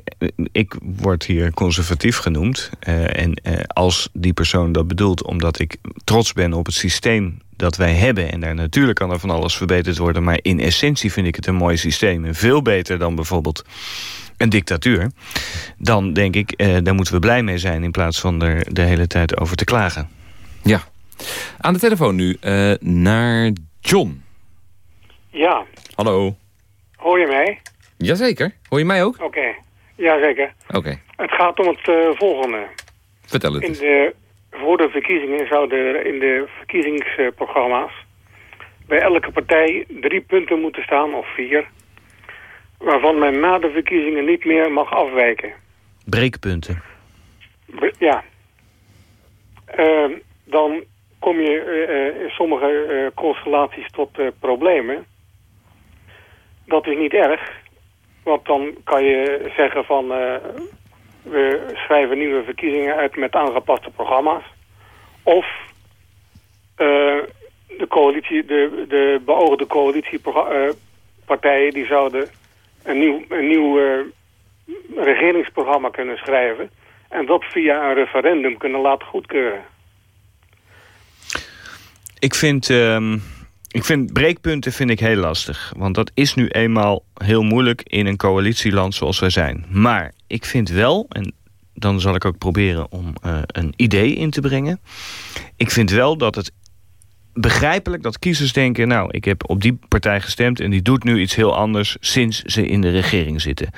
ik word hier conservatief genoemd. en als die persoon dat bedoelt omdat ik trots ben op het systeem dat wij hebben... en daar natuurlijk kan er van alles verbeterd worden... maar in essentie vind ik het een mooi systeem... en veel beter dan bijvoorbeeld een dictatuur... dan denk ik, eh, daar moeten we blij mee zijn... in plaats van er de hele tijd over te klagen. Ja. Aan de telefoon nu uh, naar John. Ja. Hallo. Hoor je mij? Jazeker. Hoor je mij ook? Oké. Okay. Jazeker. Oké. Het gaat om het uh, volgende. Vertel het in de, Voor de verkiezingen zouden er in de verkiezingsprogramma's... bij elke partij drie punten moeten staan, of vier waarvan men na de verkiezingen niet meer mag afwijken. Breekpunten. ja. Uh, dan kom je uh, in sommige uh, constellaties tot problemen. Dat is niet erg. Want dan kan je zeggen van... we schrijven nieuwe verkiezingen uit met aangepaste programma's. Of de, coalitie, de, de beoogde coalitiepartijen die zouden een nieuw, een nieuw uh, regeringsprogramma kunnen schrijven... en dat via een referendum kunnen laten goedkeuren. Ik vind, uh, ik vind breekpunten vind ik heel lastig. Want dat is nu eenmaal heel moeilijk in een coalitieland zoals wij zijn. Maar ik vind wel, en dan zal ik ook proberen om uh, een idee in te brengen... ik vind wel dat het begrijpelijk dat kiezers denken... nou, ik heb op die partij gestemd en die doet nu iets heel anders... sinds ze in de regering zitten.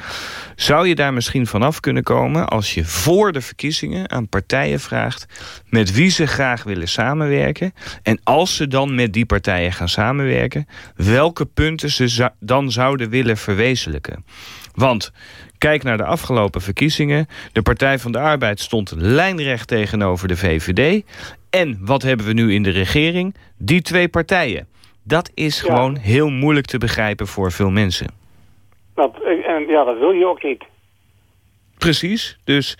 Zou je daar misschien vanaf kunnen komen... als je voor de verkiezingen aan partijen vraagt... met wie ze graag willen samenwerken... en als ze dan met die partijen gaan samenwerken... welke punten ze dan zouden willen verwezenlijken. Want Kijk naar de afgelopen verkiezingen. De Partij van de Arbeid stond lijnrecht tegenover de VVD. En wat hebben we nu in de regering? Die twee partijen. Dat is gewoon heel moeilijk te begrijpen voor veel mensen. Dat, en ja, dat wil je ook niet. Precies. Dus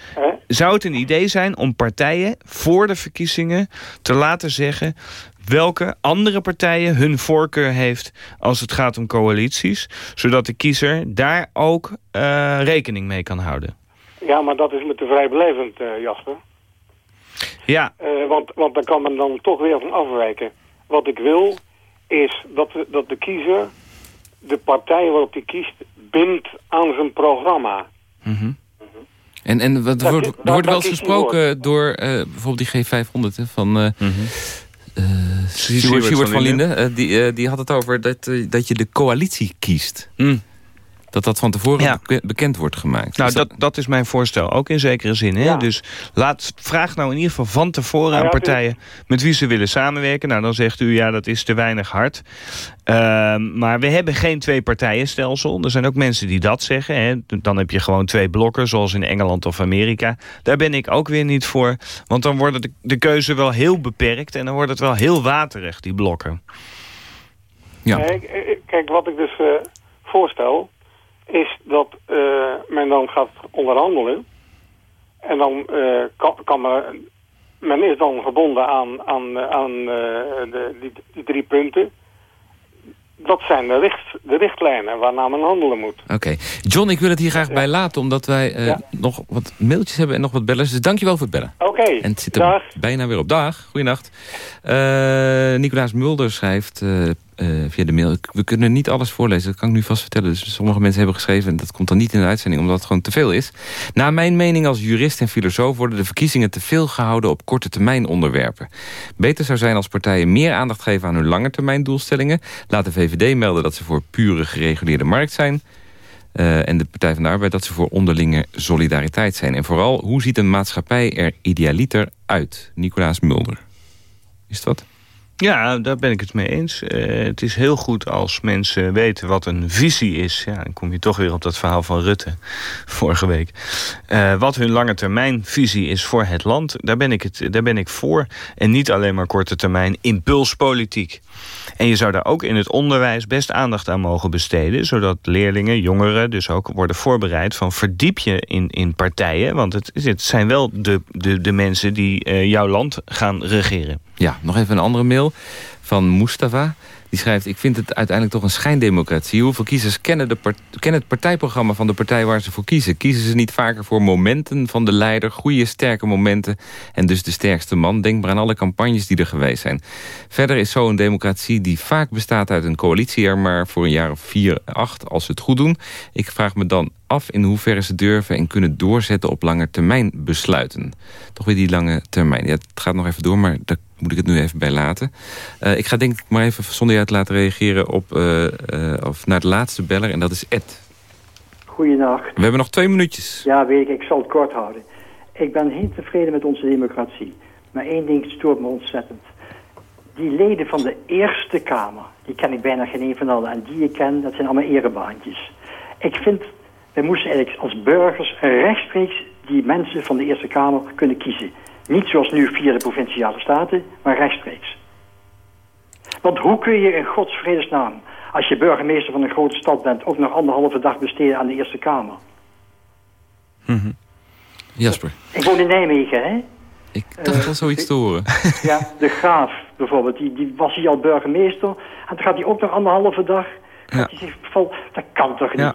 zou het een idee zijn om partijen voor de verkiezingen te laten zeggen welke andere partijen hun voorkeur heeft als het gaat om coalities. Zodat de kiezer daar ook uh, rekening mee kan houden. Ja, maar dat is me te vrijbelevend, uh, Jasper. Ja. Uh, want, want daar kan men dan toch weer van afwijken. Wat ik wil, is dat de, dat de kiezer de partij waarop hij kiest bindt aan zijn programma. Mm En, en wat, er wordt, er wordt wel eens gesproken door uh, bijvoorbeeld die G500 hè, van... Uh, mm -hmm. Stuart, van Linden. die, die had het over dat, dat je de coalitie kiest. Dat dat van tevoren bekend wordt gemaakt. Nou, dat, dat is mijn voorstel, ook in zekere zin. Hè? Dus laat, vraag nou in ieder geval van tevoren aan partijen... met wie ze willen samenwerken. Nou, dan zegt u, ja, dat is te weinig hard. Ehm, maar we hebben geen twee-partijenstelsel. Er zijn ook mensen die dat zeggen. Hè? Dan heb je gewoon twee blokken, zoals in Engeland of Amerika. Daar ben ik ook weer niet voor. Want dan wordt de, de keuze wel heel beperkt... en dan wordt het wel heel waterig, die blokken. Ja. Kijk, kijk wat ik dus uh, voorstel is dat uh, men dan gaat onderhandelen. En dan uh, kan, kan men, men is dan verbonden aan, aan, aan uh, de, die, die, drie punten. Dat zijn de, richt, de richtlijnen waarna men handelen moet. Oké. John, ik wil het hier graag bij laten... omdat wij ja. nog wat mailtjes hebben en nog wat bellers. Dus dankjewel voor het bellen. Oké. En het zit er Dag. bijna weer op. Dag, goeienacht. Nicolaas Mulder schrijft... Uh, via de mail. We kunnen niet alles voorlezen, dat kan ik nu vast vertellen. Dus sommige mensen hebben geschreven, en dat komt dan niet in de uitzending... omdat het gewoon te veel is. Na mijn mening als jurist en filosoof... worden de verkiezingen te veel gehouden op korte termijn onderwerpen. Beter zou zijn als partijen meer aandacht geven aan hun lange termijn doelstellingen. Laat de VVD melden dat ze voor pure gereguleerde markt zijn... Uh, en de Partij van de Arbeid dat ze voor onderlinge solidariteit zijn. En vooral, hoe ziet een maatschappij er idealiter uit? Nicolaas Mulder. Is wat? Ja, daar ben ik het mee eens. Uh, het is heel goed als mensen weten wat een visie is. Ja, dan kom je toch weer op dat verhaal van Rutte vorige week. Uh, wat hun lange termijn visie is voor het land, daar ben, ik het, daar ben ik voor. En niet alleen maar korte termijn impulspolitiek. En je zou daar ook in het onderwijs best aandacht aan mogen besteden... zodat leerlingen, jongeren dus ook worden voorbereid... van verdiep je in, in partijen, want het, het zijn wel de, de, de mensen... die uh, jouw land gaan regeren. Ja, nog even een andere mail van Mustafa. Die schrijft, ik vind het uiteindelijk toch een schijndemocratie. Hoeveel kiezers kennen, de kennen het partijprogramma van de partij waar ze voor kiezen? Kiezen ze niet vaker voor momenten van de leider, goede sterke momenten... en dus de sterkste man? Denk maar aan alle campagnes die er geweest zijn. Verder is zo een democratie die vaak bestaat uit een coalitie... er maar voor een jaar of vier, acht als ze het goed doen. Ik vraag me dan af in hoeverre ze durven en kunnen doorzetten op lange termijn besluiten. Toch weer die lange termijn. Ja, het gaat nog even door, maar moet ik het nu even bij laten. Uh, ik ga denk ik maar even zonder te laten reageren op, uh, uh, of naar de laatste beller. En dat is Ed. Goedenacht. We hebben nog twee minuutjes. Ja, weet ik. Ik zal het kort houden. Ik ben heel tevreden met onze democratie. Maar één ding stoort me ontzettend. Die leden van de Eerste Kamer, die ken ik bijna geen een van allen. En die ik ken, dat zijn allemaal erebaantjes. Ik vind, we moesten eigenlijk als burgers rechtstreeks die mensen van de Eerste Kamer kunnen kiezen. Niet zoals nu via de provinciale staten, maar rechtstreeks. Want hoe kun je in gods vredesnaam, als je burgemeester van een grote stad bent... ook nog anderhalve dag besteden aan de Eerste Kamer? Mm Jasper. Ik woon in Nijmegen, hè? Ik dacht wel uh, zoiets te horen. Ja, de graaf bijvoorbeeld, die, die was hier al burgemeester. En dan gaat hij ook nog anderhalve dag... Ja. Dat kan toch niet? Ja.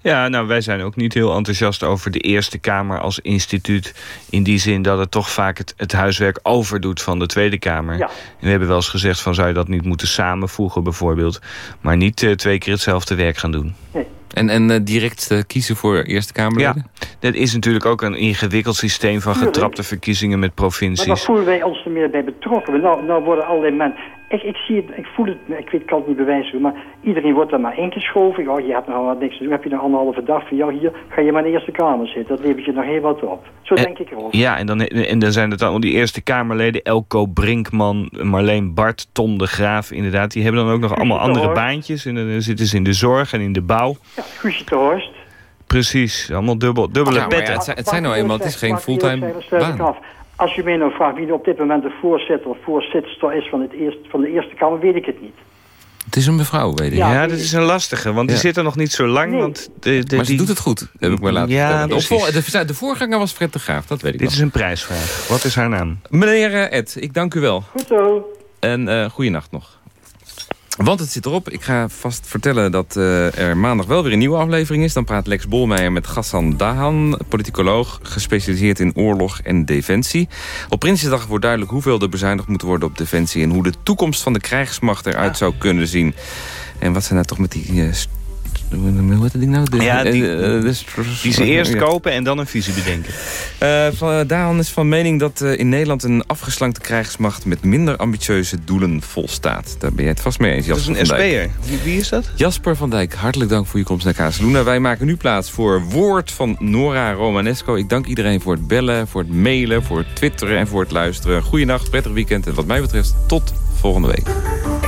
Ja, nou, wij zijn ook niet heel enthousiast over de Eerste Kamer als instituut. In die zin dat het toch vaak het, het huiswerk overdoet van de Tweede Kamer. Ja. En we hebben wel eens gezegd van zou je dat niet moeten samenvoegen bijvoorbeeld. Maar niet uh, twee keer hetzelfde werk gaan doen. Nee. En, en uh, direct uh, kiezen voor Eerste Kamerleden? Ja, dat is natuurlijk ook een ingewikkeld systeem van getrapte verkiezingen met provincies. Maar daar voelen wij ons er meer bij betrokken. Nou, nou worden allerlei mensen ik, ik zie het, ik voel het, ik weet, kan het niet bewijzen, maar iedereen wordt er maar ingeschoven. Oh, je hebt nog wat niks te doen, heb je nog anderhalve dag van, jou hier ga je maar in de Eerste Kamer zitten. Dat levert je nog heel wat op. Zo denk ik erover. Ja, en dan, en dan zijn het dan die Eerste Kamerleden, Elko Brinkman, Marleen Bart, Tom de Graaf, inderdaad. Die hebben dan ook nog allemaal andere baantjes. En dan zitten ze in de zorg en in de bouw. Ja, Guusje de Horst. Precies, allemaal dubbel, dubbele petten. het, het, zijn nou eenmaal, het is geen fulltime baan. Als je mij nou vraagt wie op dit moment de voorzitter of voorzitter is van, het eerst, van de Eerste Kamer, weet ik het niet. Het is een mevrouw, weet ik. Ja, ja dat is een lastige, want die zit er nog niet zo lang. Want de, de, maar ze doet het goed, heb ik maar laten ja, de, de, de, voorganger was Fred de Graaf, dat weet ik Dit is een prijsvraag. Wat is haar naam? Meneer Ed, ik dank u wel. Goed zo. En uh, goeienacht nog. Want het zit erop. Ik ga vast vertellen dat uh, er maandag wel weer een nieuwe aflevering is. Dan praat Lex Bolmeijer met Gassan Dahan, politicoloog... gespecialiseerd in oorlog en defensie. Op Prinsjesdag wordt duidelijk hoeveel er bezuinigd moet worden op defensie... en hoe de toekomst van de krijgsmacht eruit zou kunnen zien. En wat zijn nou toch met die uh, hoe heet het ding nou? De, ja, die, uh, de, die ze eerst kopen en dan een visie bedenken. Uh, van, Daan is van mening dat uh, in Nederland een afgeslankte krijgsmacht... met minder ambitieuze doelen volstaat. Daar ben jij het vast mee eens, Jasper Dat is een SP'er. Wie, is dat? Jasper van Dijk, hartelijk dank voor je komst naar Casaluna. Wij maken nu plaats voor Woord van Nora Romanesco. Ik dank iedereen voor het bellen, voor het mailen, voor het twitteren en voor het luisteren. Goeienacht, prettig weekend en wat mij betreft tot volgende week.